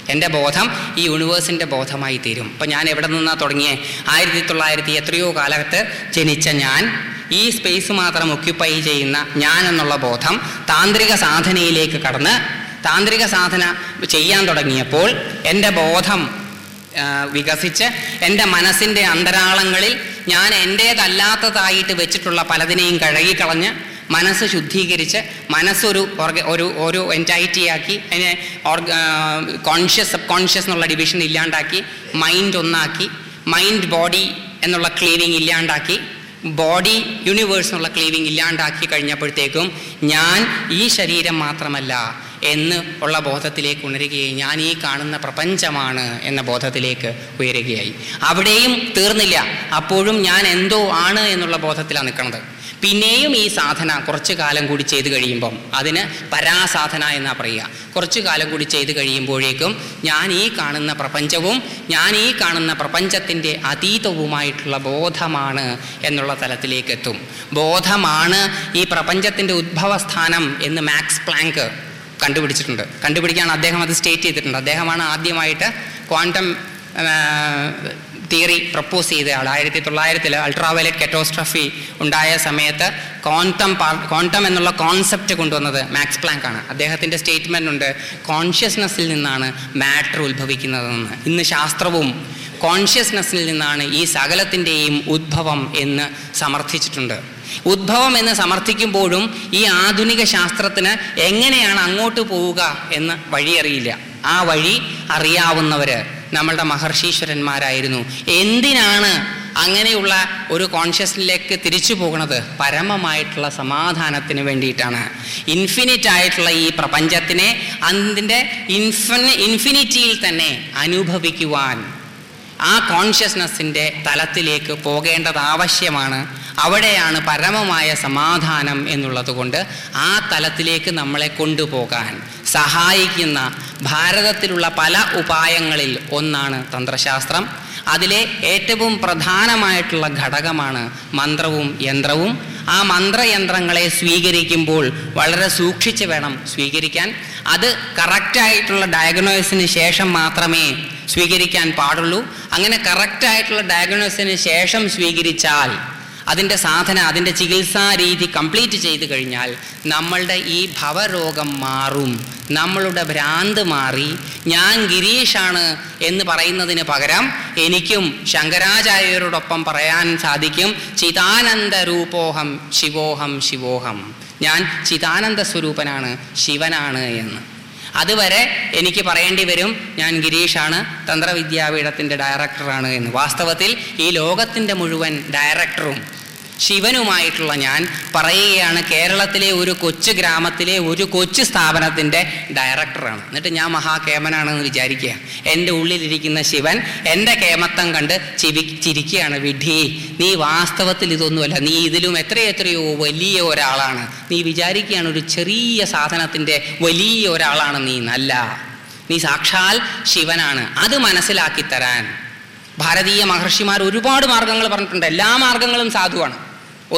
എന്റെ ബോധം ഈ യൂണിവേഴ്സിന്റെ ബോധമായി തീരും. അപ്പം ഞാൻ എവിടെ നിന്നാണ് തുടങ്ങിയേ? ആയിരത്തി തൊള്ളായിരത്തി എത്രയോ കാലത്ത് ജനിച്ച ഞാൻ ഈ സ്പേസ് മാത്രം ഒക്യുപ്പൈ ചെയ്യുന്ന ഞാൻ എന്നുള്ള ബോധം താന്ത്രിക സാധനയിലേക്ക് കടന്ന് താന്ത്രിക സാധന ചെയ്യാൻ തുടങ്ങിയപ്പോൾ എന്റെ ബോധം വികസിച്ച് എന്റെ മനസ്സിന്റെ അന്തരാളങ്ങളിൽ ഞാൻ എന്റേതല്ലാത്തതായിട്ട് വെച്ചിട്ടുള്ള പലതിനെയും കഴുകിക്കളഞ്ഞ് മനസ്സ് ശുദ്ധീകരിച്ച് മനസ്സൊരു ഓർഗ ഒരു ഒരു എന്റൈറ്റിയാക്കി അതിനെ ഓർഗ കോൺഷ്യസ് സബ് കോൺഷ്യസ് എന്നുള്ള ഡിവിഷൻ ഇല്ലാണ്ടാക്കി മൈൻഡ് ഒന്നാക്കി മൈൻഡ് ബോഡി എന്നുള്ള ക്ലീവിങ് ഇല്ലാണ്ടാക്കി ബോഡി യൂണിവേഴ്സ് എന്നുള്ള ക്ലീവിങ് ഇല്ലാണ്ടാക്കി കഴിഞ്ഞപ്പോഴത്തേക്കും ഞാൻ ഈ ശരീരം മാത്രമല്ല എന്ന് ഉള്ള ബോധത്തിലേക്ക് ഉണരുകയായി ഞാൻ ഈ കാണുന്ന പ്രപഞ്ചമാണ് എന്ന ബോധത്തിലേക്ക് ഉയരുകയായി. അവിടെയും തീർന്നില്ല. അപ്പോഴും ഞാൻ എന്തോ ആണ് എന്നുള്ള ബോധത്തിലാണ് നിൽക്കുന്നത്. പിന്നെയും ഈ സാധന കുറച്ചു കാലം കൂടി ചെയ്ത് കഴിയുമ്പം അതിന് പരാസാധന എന്നാ പറയുക. കുറച്ചു കാലം കൂടി ചെയ്ത് കഴിയുമ്പോഴേക്കും ഞാൻ ഈ കാണുന്ന പ്രപഞ്ചവും ഞാൻ ഈ കാണുന്ന പ്രപഞ്ചത്തിന്റെ അതീതവുമായിട്ടുള്ള ബോധമാണ് എന്നുള്ള തലത്തിലേക്ക് എത്തും. ബോധമാണ് ഈ പ്രപഞ്ചത്തിന്റെ ഉദ്ഭവസ്ഥാനം എന്ന് മാക്സ് പ്ലാങ്ക് കണ്ടുപിടിച്ചിട്ടുണ്ട്. കണ്ടുപിടിക്കാൻ അദ്ദേഹം അത് സ്റ്റേറ്റ് ചെയ്തിട്ടുണ്ട്. അദ്ദേഹമാണ് ആദ്യമായിട്ട് ക്വാണ്ടം തിയറി പ്രപ്പോസ് ചെയ്ത ആൾ ആയിരത്തി തൊള്ളായിരത്തിൽ അൾട്രാവയലറ്റ് കെറ്റോസ്ട്രഫി ഉണ്ടായ സമയത്ത് ക്വാണ്ടം ക്വാണ്ടം എന്നുള്ള കോൺസെപ്റ്റ് കൊണ്ടുവന്നത് മാക്സ് പ്ലാങ്ക് ആണ്. അദ്ദേഹത്തിന്റെ സ്റ്റേറ്റ്മെന്റ് ഉണ്ട് കോൺഷ്യസ്നെസ്സിൽ നിന്നാണ് മാറ്റർ ഉത്ഭവിക്കുന്നതെന്ന്. ഇന്ന് ശാസ്ത്രവും കോൺഷ്യസ്നെസ്സിൽ നിന്നാണ് ഈ സകലത്തിന്റെയും ഉദ്ഭവം എന്ന് സമർത്ഥിച്ചിട്ടുണ്ട്. ഉദ്ഭവം എന്ന് സമർത്ഥിക്കുമ്പോഴും ഈ ആധുനിക ശാസ്ത്രത്തിന് എങ്ങനെയാണ് അങ്ങോട്ട് പോവുക എന്ന് വഴിയറിയില്ല ആ വഴി അറിയാവുന്നവർ നമ്മളുടെ മഹർഷീശ്വരന്മാരായിരുന്നു. എന്തിനാണ് അങ്ങനെയുള്ള ഒരു കോൺഷ്യസ്നിലേക്ക് തിരിച്ചു പോകുന്നത്? പരമമായിട്ടുള്ള സമാധാനത്തിന് വേണ്ടിയിട്ടാണ്. ഇൻഫിനിറ്റ് ആയിട്ടുള്ള ഈ പ്രപഞ്ചത്തിനെ അതിന്റെ ഇൻഫിനി ഇൻഫിനിറ്റിയിൽ തന്നെ അനുഭവിക്കുവാൻ ആ കോൺഷ്യസ്നെസ്സിന്റെ തലത്തിലേക്ക് പോകേണ്ടത് ആവശ്യമാണ്. അവിടെയാണ് പരമമായ സമാധാനം എന്നുള്ളത് കൊണ്ട് ആ തലത്തിലേക്ക് നമ്മളെ കൊണ്ടുപോകാൻ സഹായിക്കുന്ന ഭാരതത്തിലുള്ള പല ഉപായങ്ങളിൽ ഒന്നാണ് തന്ത്രശാസ്ത്രം. അതിലെ ഏറ്റവും പ്രധാനമായിട്ടുള്ള ഘടകമാണ് മന്ത്രവും യന്ത്രവും. ആ മന്ത്രയന്ത്രങ്ങളെ സ്വീകരിക്കുമ്പോൾ വളരെ സൂക്ഷിച്ച് വേണം സ്വീകരിക്കാൻ. അത് കറക്റ്റായിട്ടുള്ള ഡയഗ്നോസിന് ശേഷം മാത്രമേ സ്വീകരിക്കാൻ പാടുള്ളൂ. അങ്ങനെ കറക്റ്റായിട്ടുള്ള ഡയഗ്നോസിന് ശേഷം സ്വീകരിച്ചാൽ അതിന്റെ സാധന അതിന്റെ ചികിത്സാരീതി കംപ്ലീറ്റ് ചെയ്ത് കഴിഞ്ഞാൽ നമ്മളുടെ ഈ ഭവരോഗം മാറും. നമ്മളുടെ ഭ്രാന്ത് മാറി. ഞാൻ ഗിരീഷാണ് എന്ന് പറയുന്നതിന് പകരം എനിക്കും ശങ്കരാചാര്യരോടൊപ്പം പറയാൻ സാധിക്കും. ചിതാനന്ദ രൂപോഹം ശിവോഹം ശിവോഹം. ഞാൻ ചിതാനന്ദ സ്വരൂപനാണ് ശിവനാണ് എന്ന്. അതുവരെ എനിക്ക് പറയേണ്ടി വരും ഞാൻ ഗിരീഷാണ് തന്ത്രവിദ്യാപീഠത്തിന്റെ ഡയറക്ടറാണ് എന്ന്. വാസ്തവത്തിൽ ഈ ലോകത്തിന്റെ മുഴുവൻ ഡയറക്ടറും ശിവനുമായിട്ടുള്ള ഞാൻ പറയുകയാണ് കേരളത്തിലെ ഒരു കൊച്ചു ഗ്രാമത്തിലെ ഒരു കൊച്ചു സ്ഥാപനത്തിന്റെ ഡയറക്ടറാണ് എന്നിട്ട് ഞാൻ മഹാകേമനാണെന്ന് വിചാരിക്കുക. എന്റെ ഉള്ളിലിരിക്കുന്ന ശിവൻ എന്റെ കേമത്തം കണ്ട് ചിരി ചിരിക്കുകയാണ് വിഡി നീ വാസ്തവത്തിൽ ഇതൊന്നുമല്ല നീ ഇതിലും എത്രയെത്രയോ വലിയ ഒരാളാണ്. നീ വിചാരിക്കുകയാണ് ഒരു ചെറിയ സാധനത്തിന്റെ വലിയ ഒരാളാണ് നീ. നല്ല നീ സാക്ഷാൽ ശിവനാണ്. അത് മനസ്സിലാക്കി തരാൻ. ഭാരതീയ മഹർഷിമാർ ഒരുപാട് മാർഗങ്ങൾ പറഞ്ഞിട്ടുണ്ട്. എല്ലാ മാർഗങ്ങളും സാധുവാണ്.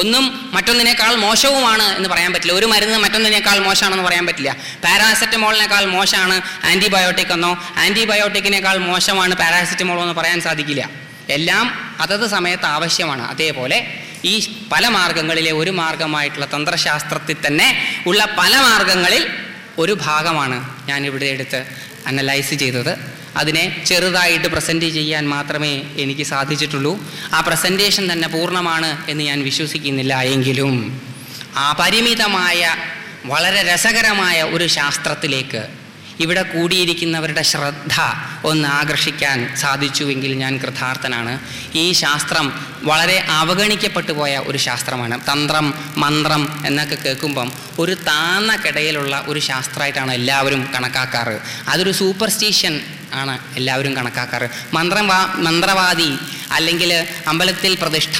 ഒന്നും മറ്റൊന്നിനേക്കാൾ മോശവുമാണ് എന്ന് പറയാൻ പറ്റില്ല. ഒരു മരുന്ന് മറ്റൊന്നിനേക്കാൾ മോശമാണെന്ന് പറയാൻ പറ്റില്ല. പാരാസെറ്റമോളിനേക്കാൾ മോശമാണ് ആന്റിബയോട്ടിക് എന്നോ ആന്റിബയോട്ടിക്കിനേക്കാൾ മോശമാണ് പാരാസെറ്റമോളോ എന്ന് പറയാൻ സാധിക്കില്ല. എല്ലാം അതത് സമയത്ത് ആവശ്യമാണ്. അതേപോലെ ഈ പല മാർഗങ്ങളിലെ ഒരു മാർഗമായിട്ടുള്ള തന്ത്രശാസ്ത്രത്തിൽ തന്നെ ഉള്ള പല മാർഗങ്ങളിൽ ഒരു ഭാഗമാണ് ഞാനിവിടെ എടുത്ത് അനലൈസ് ചെയ്തത്. അതിനെ ചെറുതായിട്ട് പ്രസന്റ് ചെയ്യാൻ മാത്രമേ എനിക്ക് സാധിച്ചിട്ടുള്ളൂ. ആ പ്രസന്റേഷൻ തന്നെ പൂർണമാണ് എന്ന് ഞാൻ വിശ്വസിക്കുന്നില്ല എങ്കിലും ആ പരിമിതമായ വളരെ രസകരമായ ഒരു ശാസ്ത്രത്തിലേക്ക് ഇവിടെ കൂടിയിരിക്കുന്നവരുടെ ശ്രദ്ധ ഒന്ന് ആകർഷിക്കാൻ സാധിച്ചുവെങ്കിൽ ഞാൻ കൃതാർത്ഥനാണ്. ഈ ശാസ്ത്രം വളരെ അവഗണിക്കപ്പെട്ടു പോയ ഒരു ശാസ്ത്രമാണ്. തന്ത്രം മന്ത്രം എന്നൊക്കെ കേൾക്കുമ്പം ഒരു താന്ന കിടയിലുള്ള ഒരു ശാസ്ത്രമായിട്ടാണ് എല്ലാവരും കണക്കാക്കാറ്. അതൊരു സൂപ്പർസ്റ്റീഷ്യൻ ആണ് എല്ലാവരും കണക്കാക്കാറ്. മന്ത്രം മന്ത്രവാദി അല്ലെങ്കിൽ അമ്പലത്തിൽ പ്രതിഷ്ഠ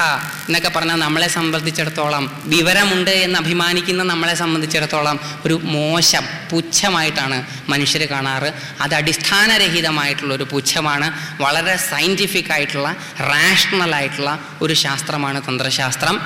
എന്നൊക്കെ പറഞ്ഞാൽ നമ്മളെ സംബന്ധിച്ചിടത്തോളം വിവരമുണ്ട് എന്ന് അഭിമാനിക്കുന്ന നമ്മളെ സംബന്ധിച്ചിടത്തോളം ഒരു മോശം പുച്ഛമായിട്ടാണ് മനുഷ്യർ കാണാറ്. അത് അടിസ്ഥാനരഹിതമായിട്ടുള്ള ഒരു പുച്ഛമാണ്. വളരെ സയന്റിഫിക് ആയിട്ടുള്ള റാഷണൽ ആയിട്ടുള്ള ഒരു ശാസ്ത്രമാണ് തന്ത്രശാസ്ത്രം.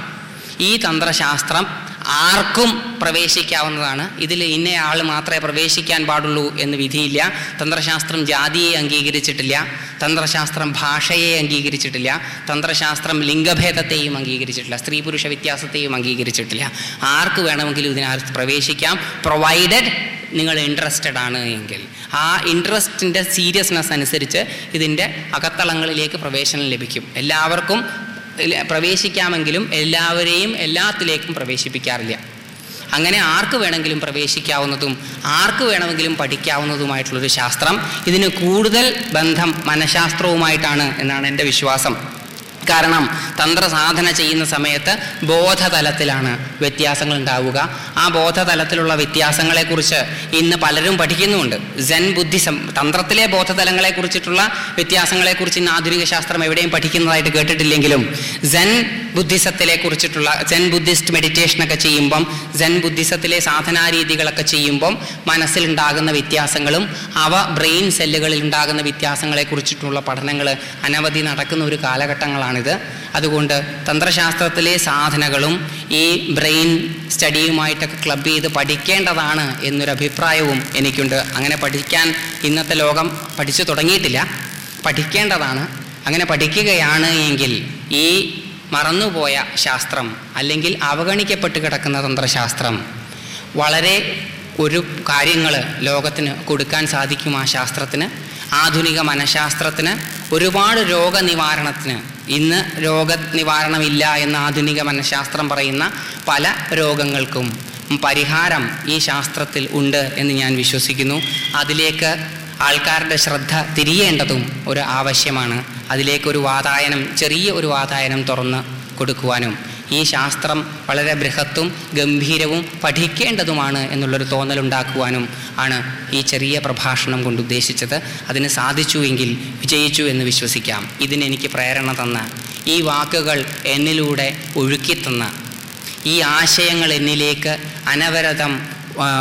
ഈ തന്ത്രശാസ്ത്രം ആർക്കും പ്രവേശിക്കാവുന്നതാണ്. ഇതിൽ ഇന്ന ആൾ മാത്രമേ പ്രവേശിക്കാൻ പാടുള്ളൂ എന്ന് വിധിയില്ല. തന്ത്രശാസ്ത്രം ജാതിയെ അംഗീകരിച്ചിട്ടില്ല. തന്ത്രശാസ്ത്രം ഭാഷയെ അംഗീകരിച്ചിട്ടില്ല. തന്ത്രശാസ്ത്രം ലിംഗഭേദത്തെയും അംഗീകരിച്ചിട്ടില്ല. സ്ത്രീ പുരുഷ വ്യത്യാസത്തെയും അംഗീകരിച്ചിട്ടില്ല. ആർക്ക് വേണമെങ്കിലും ഇതിനകത്ത് പ്രവേശിക്കാം? പ്രൊവൈഡഡ് നിങ്ങൾ ഇൻട്രസ്റ്റഡ് ആണ് എങ്കിൽ. ആ ഇൻട്രസ്റ്റിന്റെ സീരിയസ്നെസ് അനുസരിച്ച് ഇതിന്റെ അകത്തളങ്ങളിലേക്ക് പ്രവേശനം ലഭിക്കും. എല്ലാവർക്കും പ്രവേശിക്കാമെങ്കിലും എല്ലാവരെയും എല്ലാത്തിലേക്കും പ്രവേശിപ്പിക്കാറില്ല. അങ്ങനെ ആർക്ക് വേണമെങ്കിലും പ്രവേശിക്കാവുന്നതും ആർക്ക് വേണമെങ്കിലും പഠിക്കാവുന്നതുമായിട്ടുള്ളൊരു ശാസ്ത്രം ഇതിന് കൂടുതൽ ബന്ധം മനഃശാസ്ത്രവുമായിട്ടാണ് എന്നാണ് എന്റെ വിശ്വാസം. കാരണം തന്ത്രസാധന ചെയ്യുന്ന സമയത്ത് ബോധതലത്തിലാണ് വ്യത്യാസങ്ങൾ ഉണ്ടാവുക ആ ബോധതലത്തിലുള്ള വ്യത്യാസങ്ങളെക്കുറിച്ച് ഇന്ന് പലരും പഠിക്കുന്നുമുണ്ട്. ജെൻ ബുദ്ധിസം തന്ത്രത്തിലെ ബോധതലങ്ങളെ കുറിച്ചിട്ടുള്ള വ്യത്യാസങ്ങളെക്കുറിച്ച് ഇന്ന് ആധുനിക ശാസ്ത്രം എവിടെയും പഠിക്കുന്നതായിട്ട് കേട്ടിട്ടില്ലെങ്കിലും ജെൻ ബുദ്ധിസത്തിലെ കുറിച്ചിട്ടുള്ള ജെൻ ബുദ്ധിസ്റ്റ് മെഡിറ്റേഷനൊക്കെ ചെയ്യുമ്പം ജെൻ ബുദ്ധിസത്തിലെ സാധനാരീതികളൊക്കെ ചെയ്യുമ്പം മനസ്സിലുണ്ടാകുന്ന വ്യത്യാസങ്ങളും അവ ബ്രെയിൻ സെല്ലുകളിൽ ഉണ്ടാകുന്ന വ്യത്യാസങ്ങളെ കുറിച്ചിട്ടുള്ള പഠനങ്ങൾ അനവധി നടക്കുന്ന ഒരു കാലഘട്ടങ്ങളാണിത് അതുകൊണ്ട് തന്ത്രശാസ്ത്രത്തിലെ സാധനകളും ഈ ബ്രെയിൻ സ്റ്റഡിയുമായിട്ടൊക്കെ ക്ലബ് ചെയ്ത് പഠിക്കേണ്ടതാണ് എന്നൊരു അഭിപ്രായവും എനിക്കുണ്ട്. അങ്ങനെ പഠിക്കാൻ ഇന്നത്തെ ലോകം പഠിച്ചു തുടങ്ങിയിട്ടില്ല. പഠിക്കേണ്ടതാണ്. അങ്ങനെ പഠിക്കുകയാണ് എങ്കിൽ ഈ മറന്നുപോയ ശാസ്ത്രം അല്ലെങ്കിൽ അവഗണിക്കപ്പെട്ട് കിടക്കുന്ന തന്ത്രശാസ്ത്രം വളരെ ഒരു കാര്യങ്ങൾ ലോകത്തിന് കൊടുക്കാൻ സാധിക്കും ആ ശാസ്ത്രത്തിന്. ആധുനിക മനഃശാസ്ത്രത്തിന് ഒരുപാട് രോഗനിവാരണത്തിന് ഇന്ന് രോഗനിവാരണമില്ല എന്ന് ആധുനിക മനഃശാസ്ത്രം പറയുന്ന പല രോഗങ്ങൾക്കും പരിഹാരം ഈ ശാസ്ത്രത്തിൽ ഉണ്ട് എന്ന് ഞാൻ വിശ്വസിക്കുന്നു. അതിലേക്ക് ആൾക്കാരുടെ ശ്രദ്ധ തിരിയേണ്ടതും ഒരു ആവശ്യമാണ്. അതിലേക്കൊരു വാതായനം ചെറിയ ഒരു വാതായനം തുറന്ന് കൊടുക്കുവാനും ഈ ശാസ്ത്രം വളരെ ബൃഹത്തും ഗംഭീരവും പഠിക്കേണ്ടതുമാണ് എന്നുള്ളൊരു തോന്നലുണ്ടാക്കുവാനും ആണ് ഈ ചെറിയ പ്രഭാഷണം കൊണ്ട് ഉദ്ദേശിച്ചത്. അതിന് സാധിച്ചുവെങ്കിൽ വിജയിച്ചു എന്ന് വിശ്വസിക്കാം. ഇതിനെനിക്ക് പ്രേരണ തന്ന ഈ വാക്കുകൾ എന്നിലൂടെ ഒഴുക്കിത്തന്ന ഈ ആശയങ്ങൾ എന്നിലേക്ക് അനവരതം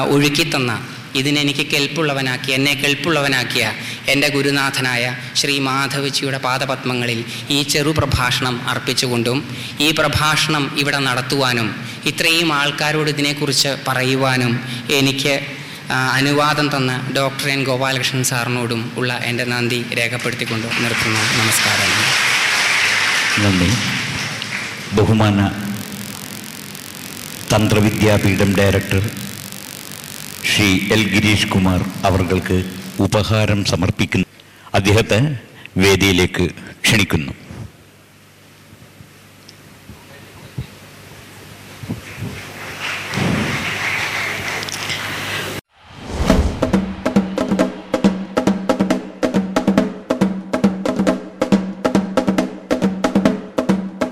ഒഴുക്കിത്തന്ന ഇതിനെനിക്ക് കെൽപ്പുള്ളവനാക്കിയ എന്നെ കെൽപ്പുള്ളവനാക്കിയ എന്റെ ഗുരുനാഥനായ ശ്രീ മാധവജിയുടെ പാദപത്മങ്ങളിൽ ഈ ചെറു പ്രഭാഷണം അർപ്പിച്ചുകൊണ്ടും ഈ പ്രഭാഷണം ഇവിടെ നടത്തുവാനും ഇത്രയും ആൾക്കാരോട് ഇതിനെക്കുറിച്ച് പറയുവാനും എനിക്ക് അനുവാദം തന്ന ഡോക്ടർ എൻ ഗോപാലകൃഷ്ണൻ സാറിനോടും ഉള്ള എന്റെ നന്ദി രേഖപ്പെടുത്തിക്കൊണ്ട് നിർത്തുന്നു. നമസ്കാരം. നന്ദി. ബഹുമാന തന്ത്രവിദ്യാപീഠം ഡയറക്ടർ ശ്രീ എൽ ഗിരീഷ് കുമാർ അവർക്ക് ഉപഹാരം സമർപ്പിക്കുന്നു. അദ്ദേഹത്തെ വേദിയിലേക്ക് ക്ഷണിക്കുന്നു.